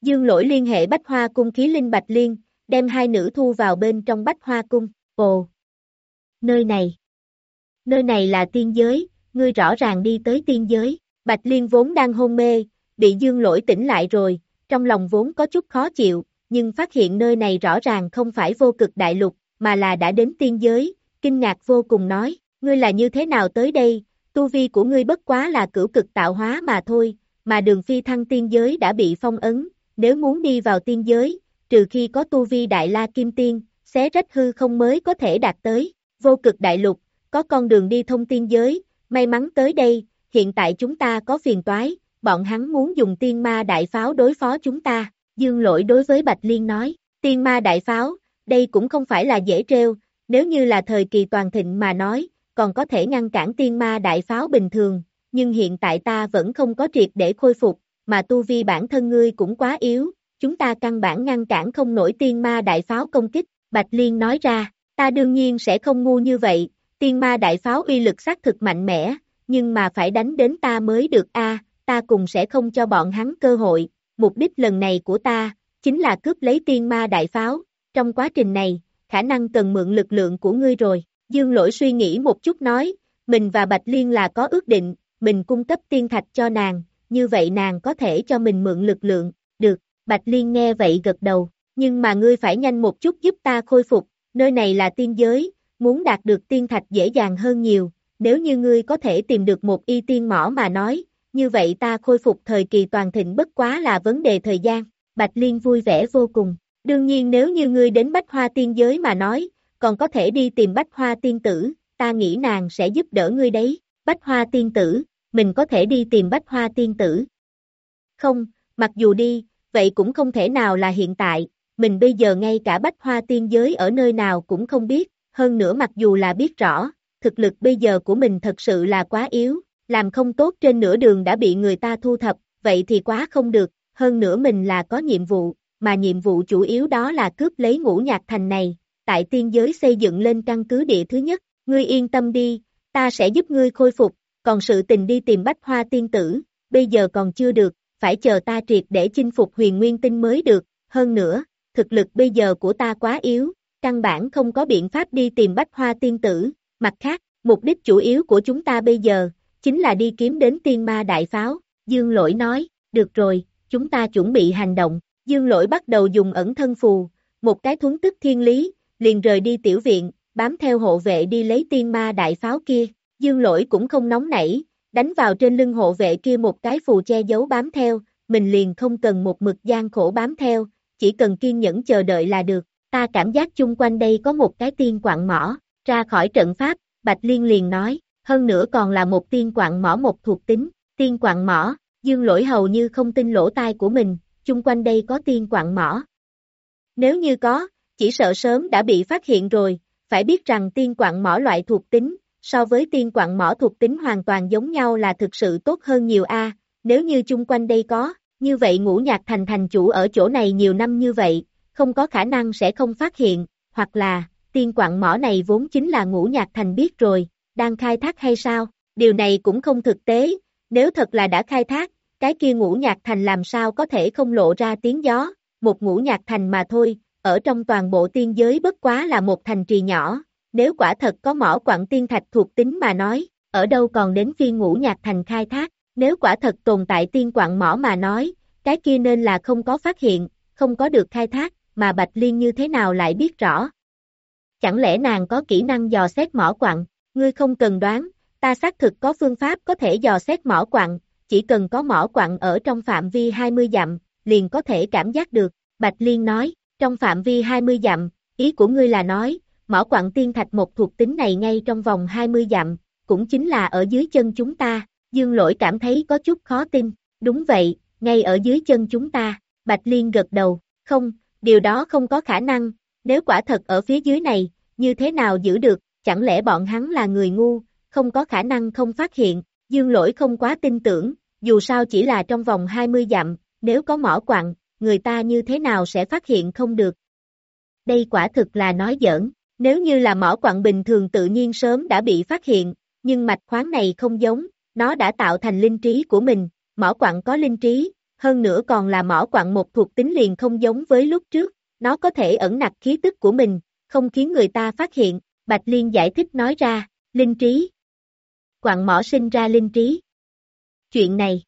Dương lỗi liên hệ bách hoa cung khí linh bạch liên, đem hai nữ thu vào bên trong bách hoa cung. Ồ! Nơi này! Nơi này là tiên giới, ngươi rõ ràng đi tới tiên giới. Bạch liên vốn đang hôn mê, bị dương lỗi tỉnh lại rồi, trong lòng vốn có chút khó chịu, nhưng phát hiện nơi này rõ ràng không phải vô cực đại lục, mà là đã đến tiên giới, kinh ngạc vô cùng nói, ngươi là như thế nào tới đây, tu vi của ngươi bất quá là cửu cực tạo hóa mà thôi, mà đường phi thăng tiên giới đã bị phong ấn, nếu muốn đi vào tiên giới, trừ khi có tu vi đại la kim tiên, xé rách hư không mới có thể đạt tới, vô cực đại lục, có con đường đi thông tiên giới, may mắn tới đây, hiện tại chúng ta có phiền toái, bọn hắn muốn dùng tiên ma đại pháo đối phó chúng ta, dương lỗi đối với Bạch Liên nói, tiên ma đại pháo, đây cũng không phải là dễ treo, nếu như là thời kỳ toàn thịnh mà nói, còn có thể ngăn cản tiên ma đại pháo bình thường, nhưng hiện tại ta vẫn không có triệt để khôi phục, mà tu vi bản thân ngươi cũng quá yếu, chúng ta căn bản ngăn cản không nổi tiên ma đại pháo công kích, Bạch Liên nói ra, ta đương nhiên sẽ không ngu như vậy, tiên ma đại pháo uy lực xác thực mạnh mẽ, nhưng mà phải đánh đến ta mới được a, ta cùng sẽ không cho bọn hắn cơ hội, mục đích lần này của ta, chính là cướp lấy tiên ma đại pháo, trong quá trình này, khả năng cần mượn lực lượng của ngươi rồi, Dương lỗi suy nghĩ một chút nói, mình và Bạch Liên là có ước định, mình cung cấp tiên thạch cho nàng, như vậy nàng có thể cho mình mượn lực lượng, được, Bạch Liên nghe vậy gật đầu, nhưng mà ngươi phải nhanh một chút giúp ta khôi phục, nơi này là tiên giới, muốn đạt được tiên thạch dễ dàng hơn nhiều, nếu như ngươi có thể tìm được một y tiên mỏ mà nói, như vậy ta khôi phục thời kỳ toàn thịnh bất quá là vấn đề thời gian, Bạch Liên vui vẻ vô cùng, đương nhiên nếu như ngươi đến bách hoa tiên giới mà nói, còn có thể đi tìm bách hoa tiên tử, ta nghĩ nàng sẽ giúp đỡ ngươi đấy, bách hoa tiên tử, mình có thể đi tìm bách hoa tiên tử. Không, mặc dù đi, vậy cũng không thể nào là hiện tại, mình bây giờ ngay cả bách hoa tiên giới ở nơi nào cũng không biết, hơn nữa mặc dù là biết rõ, thực lực bây giờ của mình thật sự là quá yếu, làm không tốt trên nửa đường đã bị người ta thu thập, vậy thì quá không được, hơn nữa mình là có nhiệm vụ, mà nhiệm vụ chủ yếu đó là cướp lấy ngũ nhạc thành này, tại tiên giới xây dựng lên căn cứ địa thứ nhất, ngươi yên tâm đi, ta sẽ giúp ngươi khôi phục, còn sự tình đi tìm bách hoa tiên tử, bây giờ còn chưa được, phải chờ ta triệt để chinh phục huyền nguyên tinh mới được, hơn nữa, thực lực bây giờ của ta quá yếu, căn bản không có biện pháp đi tìm bách hoa tiên tử, mặt khác, mục đích chủ yếu của chúng ta bây giờ, chính là đi kiếm đến tiên ma đại pháo, dương lỗi nói, được rồi, chúng ta chuẩn bị hành động, dương lỗi bắt đầu dùng ẩn thân phù, một cái thuấn tức thiên lý, liền rời đi tiểu viện, bám theo hộ vệ đi lấy tiên ma đại pháo kia, dương lỗi cũng không nóng nảy, đánh vào trên lưng hộ vệ kia một cái phù che giấu bám theo, mình liền không cần một mực gian khổ bám theo, chỉ cần kiên nhẫn chờ đợi là được. Ta cảm giác chung quanh đây có một cái tiên quạng mỏ, ra khỏi trận pháp, Bạch Liên liền nói, hơn nữa còn là một tiên quạng mỏ một thuộc tính, tiên quạng mỏ, dương lỗi hầu như không tin lỗ tai của mình, chung quanh đây có tiên quạng mỏ. Nếu như có, chỉ sợ sớm đã bị phát hiện rồi, phải biết rằng tiên quạng mỏ loại thuộc tính, so với tiên quạng mỏ thuộc tính hoàn toàn giống nhau là thực sự tốt hơn nhiều a. nếu như chung quanh đây có, như vậy ngũ nhạc thành thành chủ ở chỗ này nhiều năm như vậy, không có khả năng sẽ không phát hiện, hoặc là, tiên quạng mỏ này vốn chính là ngũ nhạc thành biết rồi, đang khai thác hay sao, điều này cũng không thực tế, nếu thật là đã khai thác, cái kia ngũ nhạc thành làm sao có thể không lộ ra tiếng gió, một ngũ nhạc thành mà thôi, ở trong toàn bộ tiên giới bất quá là một thành trì nhỏ, nếu quả thật có mỏ quặng tiên thạch thuộc tính mà nói, ở đâu còn đến phiên ngũ nhạc thành khai thác, nếu quả thật tồn tại tiên quặng mỏ mà nói, cái kia nên là không có phát hiện, không có được khai thác, mà Bạch Liên như thế nào lại biết rõ. Chẳng lẽ nàng có kỹ năng dò xét mỏ quặng, ngươi không cần đoán, ta xác thực có phương pháp có thể dò xét mỏ quặng, chỉ cần có mỏ quặng ở trong phạm vi 20 dặm, liền có thể cảm giác được, Bạch Liên nói, trong phạm vi 20 dặm, ý của ngươi là nói, mỏ quặng tiên thạch một thuộc tính này ngay trong vòng 20 dặm, cũng chính là ở dưới chân chúng ta, dương lỗi cảm thấy có chút khó tin, đúng vậy, ngay ở dưới chân chúng ta, Bạch Liên gật đầu, không, điều đó không có khả năng, nếu quả thật ở phía dưới này, như thế nào giữ được, chẳng lẽ bọn hắn là người ngu, không có khả năng không phát hiện, dương lỗi không quá tin tưởng, dù sao chỉ là trong vòng 20 dặm, nếu có mỏ quặng, người ta như thế nào sẽ phát hiện không được. Đây quả thực là nói giỡn, nếu như là mỏ quặng bình thường tự nhiên sớm đã bị phát hiện, nhưng mạch khoáng này không giống, nó đã tạo thành linh trí của mình, mỏ quặng có linh trí, hơn nữa còn là mỏ quặng một thuộc tính liền không giống với lúc trước, nó có thể ẩn nặc khí tức của mình, không khiến người ta phát hiện, Bạch Liên giải thích nói ra, linh trí. Quặng mỏ sinh ra linh trí. Chuyện này.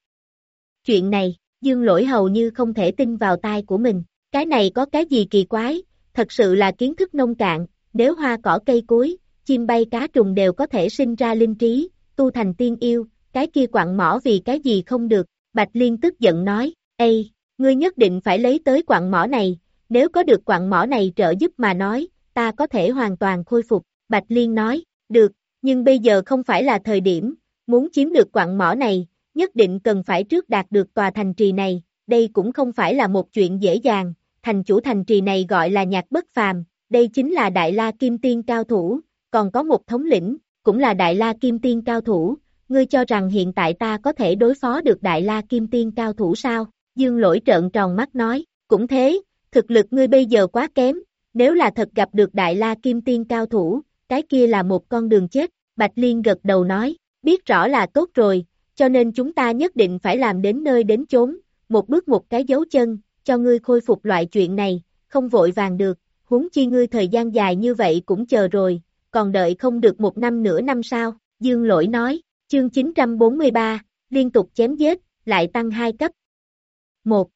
Chuyện này, dương lỗi hầu như không thể tin vào tai của mình, cái này có cái gì kỳ quái, thật sự là kiến thức nông cạn, nếu hoa cỏ cây cối, chim bay cá trùng đều có thể sinh ra linh trí, tu thành tiên yêu, cái kia quặng mỏ vì cái gì không được, Bạch Liên tức giận nói, Ê, ngươi nhất định phải lấy tới quặng mỏ này, nếu có được quặng mỏ này trợ giúp mà nói, ta có thể hoàn toàn khôi phục, Bạch Liên nói, được, nhưng bây giờ không phải là thời điểm, muốn chiếm được quặng mỏ này, nhất định cần phải trước đạt được tòa thành trì này, đây cũng không phải là một chuyện dễ dàng, thành chủ thành trì này gọi là nhạc bất phàm, đây chính là Đại La Kim Tiên cao thủ, còn có một thống lĩnh, cũng là Đại La Kim Tiên cao thủ, ngươi cho rằng hiện tại ta có thể đối phó được Đại La Kim Tiên cao thủ sao? Dương lỗi trợn tròn mắt nói, cũng thế, thực lực ngươi bây giờ quá kém, nếu là thật gặp được Đại La Kim Tiên cao thủ, cái kia là một con đường chết, Bạch Liên gật đầu nói, biết rõ là tốt rồi, cho nên chúng ta nhất định phải làm đến nơi đến chốn, một bước một cái dấu chân, cho ngươi khôi phục loại chuyện này, không vội vàng được, huống chi ngươi thời gian dài như vậy cũng chờ rồi, còn đợi không được một năm nửa năm sao, Dương Lỗi nói, chương 943, liên tục chém giết, lại tăng 2 cấp. 1.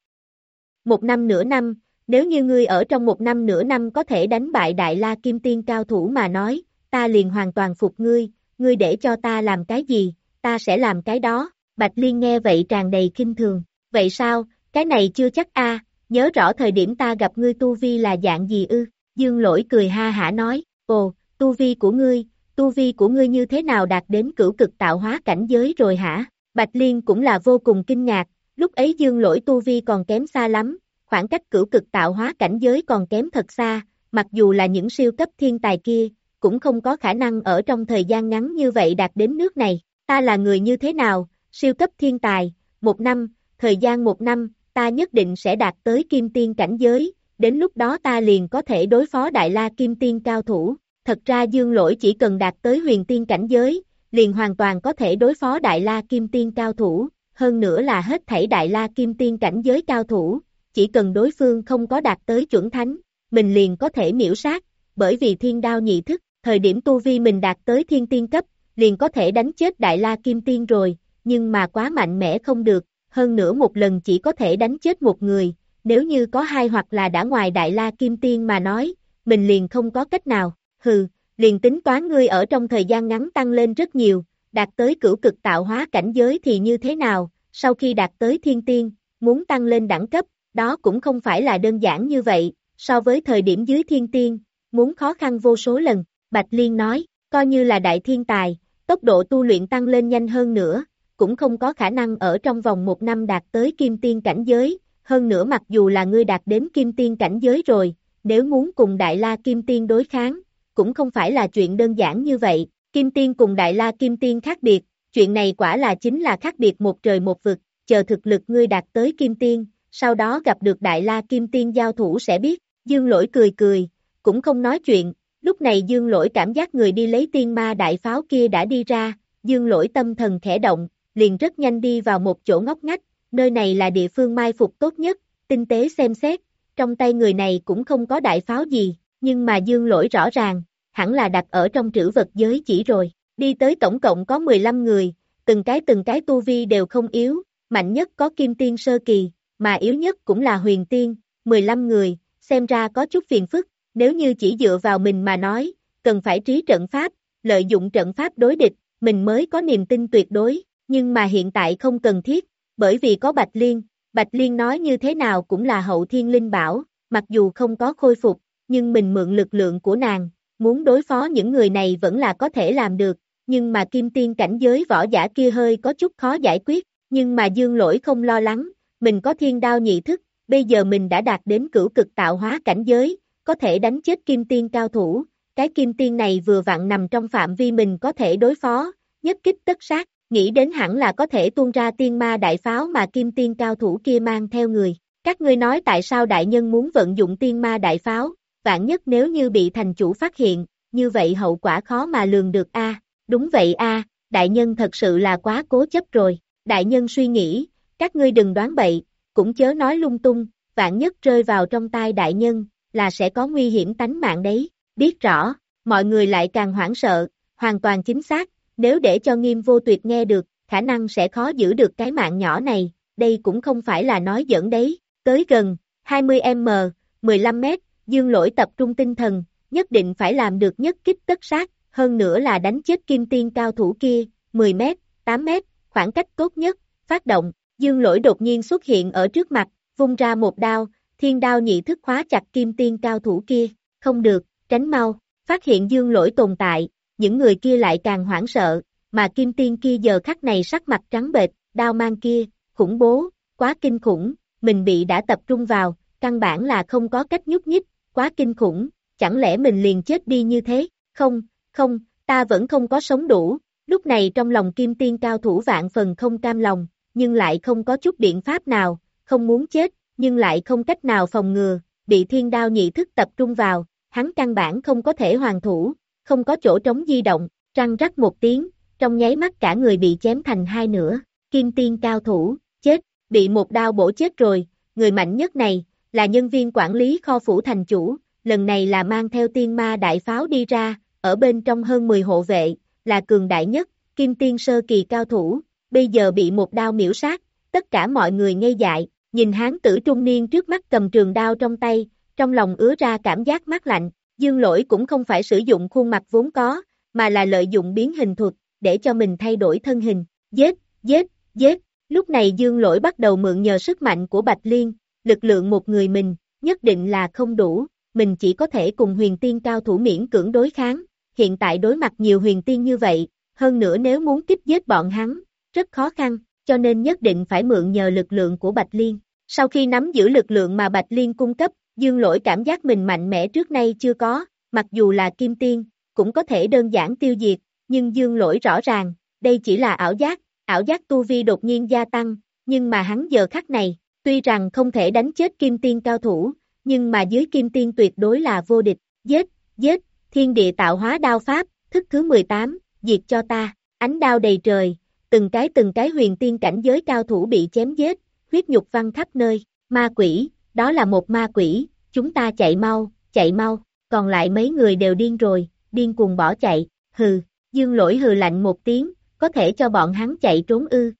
Một năm nửa năm, nếu như ngươi ở trong một năm nửa năm có thể đánh bại Đại La Kim Tiên cao thủ mà nói, ta liền hoàn toàn phục ngươi, ngươi để cho ta làm cái gì, ta sẽ làm cái đó, Bạch Liên nghe vậy tràn đầy kinh thường, vậy sao, cái này chưa chắc a nhớ rõ thời điểm ta gặp ngươi tu vi là dạng gì ư, dương lỗi cười ha hả nói, ồ, tu vi của ngươi, tu vi của ngươi như thế nào đạt đến cửu cực tạo hóa cảnh giới rồi hả, Bạch Liên cũng là vô cùng kinh ngạc, lúc ấy dương lỗi tu vi còn kém xa lắm, khoảng cách cửu cực tạo hóa cảnh giới còn kém thật xa, mặc dù là những siêu cấp thiên tài kia, cũng không có khả năng ở trong thời gian ngắn như vậy đạt đến nước này, ta là người như thế nào, siêu cấp thiên tài, một năm, thời gian một năm, ta nhất định sẽ đạt tới kim tiên cảnh giới, đến lúc đó ta liền có thể đối phó đại la kim tiên cao thủ, thật ra dương lỗi chỉ cần đạt tới huyền tiên cảnh giới, liền hoàn toàn có thể đối phó đại la kim tiên cao thủ, hơn nữa là hết thảy đại la kim tiên cảnh giới cao thủ, chỉ cần đối phương không có đạt tới chuẩn thánh, mình liền có thể miễu sát, bởi vì thiên đao nhị thức, thời điểm tu vi mình đạt tới thiên tiên cấp, liền có thể đánh chết đại la kim tiên rồi, nhưng mà quá mạnh mẽ không được, hơn nữa một lần chỉ có thể đánh chết một người, nếu như có hai hoặc là đã ngoài đại la kim tiên mà nói, mình liền không có cách nào, hừ, liền tính toán ngươi ở trong thời gian ngắn tăng lên rất nhiều, đạt tới cửu cực tạo hóa cảnh giới thì như thế nào, sau khi đạt tới thiên tiên, muốn tăng lên đẳng cấp, đó cũng không phải là đơn giản như vậy, so với thời điểm dưới thiên tiên, muốn khó khăn vô số lần, Bạch Liên nói, coi như là đại thiên tài, tốc độ tu luyện tăng lên nhanh hơn nữa, cũng không có khả năng ở trong vòng một năm đạt tới kim tiên cảnh giới, hơn nữa mặc dù là ngươi đạt đến kim tiên cảnh giới rồi, nếu muốn cùng Đại La Kim Tiên đối kháng, cũng không phải là chuyện đơn giản như vậy, Kim Tiên cùng Đại La Kim Tiên khác biệt, chuyện này quả là chính là khác biệt một trời một vực, chờ thực lực ngươi đạt tới Kim Tiên, sau đó gặp được Đại La Kim Tiên giao thủ sẽ biết, Dương Lỗi cười cười, cũng không nói chuyện, lúc này Dương Lỗi cảm giác người đi lấy tiên ma đại pháo kia đã đi ra, Dương Lỗi tâm thần khẽ động, liền rất nhanh đi vào một chỗ ngóc ngách, nơi này là địa phương mai phục tốt nhất, tinh tế xem xét, trong tay người này cũng không có đại pháo gì, nhưng mà dương lỗi rõ ràng, hẳn là đặt ở trong trữ vật giới chỉ rồi, đi tới tổng cộng có 15 người, từng cái từng cái tu vi đều không yếu, mạnh nhất có kim tiên sơ kỳ, mà yếu nhất cũng là huyền tiên, 15 người, xem ra có chút phiền phức, nếu như chỉ dựa vào mình mà nói, cần phải trí trận pháp, lợi dụng trận pháp đối địch, mình mới có niềm tin tuyệt đối, nhưng mà hiện tại không cần thiết, bởi vì có Bạch Liên, Bạch Liên nói như thế nào cũng là hậu thiên linh bảo, mặc dù không có khôi phục, nhưng mình mượn lực lượng của nàng, muốn đối phó những người này vẫn là có thể làm được, nhưng mà kim tiên cảnh giới võ giả kia hơi có chút khó giải quyết, nhưng mà dương lỗi không lo lắng, mình có thiên đao nhị thức, bây giờ mình đã đạt đến cửu cực tạo hóa cảnh giới, có thể đánh chết kim tiên cao thủ, cái kim tiên này vừa vặn nằm trong phạm vi mình có thể đối phó, nhất kích tất sát, nghĩ đến hẳn là có thể tuôn ra tiên ma đại pháo mà kim tiên cao thủ kia mang theo người. Các ngươi nói tại sao đại nhân muốn vận dụng tiên ma đại pháo, vạn nhất nếu như bị thành chủ phát hiện, như vậy hậu quả khó mà lường được a. đúng vậy a, đại nhân thật sự là quá cố chấp rồi. Đại nhân suy nghĩ, các ngươi đừng đoán bậy, cũng chớ nói lung tung, vạn nhất rơi vào trong tay đại nhân, là sẽ có nguy hiểm tánh mạng đấy. Biết rõ, mọi người lại càng hoảng sợ, hoàn toàn chính xác, nếu để cho nghiêm vô tuyệt nghe được, khả năng sẽ khó giữ được cái mạng nhỏ này, đây cũng không phải là nói giỡn đấy, tới gần, 20m, 15m, dương lỗi tập trung tinh thần, nhất định phải làm được nhất kích tất sát, hơn nữa là đánh chết kim tiên cao thủ kia, 10m, 8m, khoảng cách tốt nhất, phát động, dương lỗi đột nhiên xuất hiện ở trước mặt, vung ra một đao, thiên đao nhị thức khóa chặt kim tiên cao thủ kia, không được, tránh mau, phát hiện dương lỗi tồn tại, những người kia lại càng hoảng sợ, mà kim tiên kia giờ khắc này sắc mặt trắng bệch, đao mang kia, khủng bố, quá kinh khủng, mình bị đã tập trung vào, căn bản là không có cách nhúc nhích, quá kinh khủng, chẳng lẽ mình liền chết đi như thế, không, không, ta vẫn không có sống đủ, lúc này trong lòng kim tiên cao thủ vạn phần không cam lòng, nhưng lại không có chút biện pháp nào, không muốn chết, nhưng lại không cách nào phòng ngừa, bị thiên đao nhị thức tập trung vào, hắn căn bản không có thể hoàn thủ, không có chỗ trống di động, răng rắc một tiếng, trong nháy mắt cả người bị chém thành hai nửa, kim tiên cao thủ, chết, bị một đao bổ chết rồi, người mạnh nhất này, là nhân viên quản lý kho phủ thành chủ, lần này là mang theo tiên ma đại pháo đi ra, ở bên trong hơn 10 hộ vệ, là cường đại nhất, kim tiên sơ kỳ cao thủ, bây giờ bị một đao miễu sát, tất cả mọi người ngây dại, nhìn hán tử trung niên trước mắt cầm trường đao trong tay, trong lòng ứa ra cảm giác mát lạnh, Dương lỗi cũng không phải sử dụng khuôn mặt vốn có, mà là lợi dụng biến hình thuật, để cho mình thay đổi thân hình. Giết, giết, giết. Lúc này dương lỗi bắt đầu mượn nhờ sức mạnh của Bạch Liên, lực lượng một người mình, nhất định là không đủ, mình chỉ có thể cùng huyền tiên cao thủ miễn cưỡng đối kháng. Hiện tại đối mặt nhiều huyền tiên như vậy, hơn nữa nếu muốn kích giết bọn hắn, rất khó khăn, cho nên nhất định phải mượn nhờ lực lượng của Bạch Liên. Sau khi nắm giữ lực lượng mà Bạch Liên cung cấp, Dương lỗi cảm giác mình mạnh mẽ trước nay chưa có, mặc dù là kim tiên, cũng có thể đơn giản tiêu diệt, nhưng dương lỗi rõ ràng, đây chỉ là ảo giác, ảo giác tu vi đột nhiên gia tăng, nhưng mà hắn giờ khắc này, tuy rằng không thể đánh chết kim tiên cao thủ, nhưng mà dưới kim tiên tuyệt đối là vô địch, giết, giết, thiên địa tạo hóa đao pháp, thức thứ 18, diệt cho ta, ánh đao đầy trời, từng cái từng cái huyền tiên cảnh giới cao thủ bị chém giết, huyết nhục văng khắp nơi, ma quỷ, đó là một ma quỷ, chúng ta chạy mau, chạy mau, còn lại mấy người đều điên rồi, điên cuồng bỏ chạy, hừ, dương lỗi hừ lạnh một tiếng, có thể cho bọn hắn chạy trốn ư.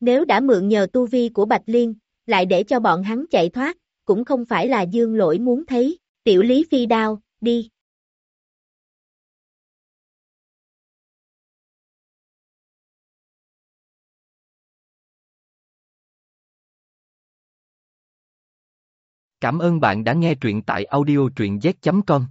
Nếu đã mượn nhờ tu vi của Bạch Liên, lại để cho bọn hắn chạy thoát, cũng không phải là dương lỗi muốn thấy, tiểu lý phi đao, đi. Cảm ơn bạn đã nghe truyện tại audiotruyenz.com.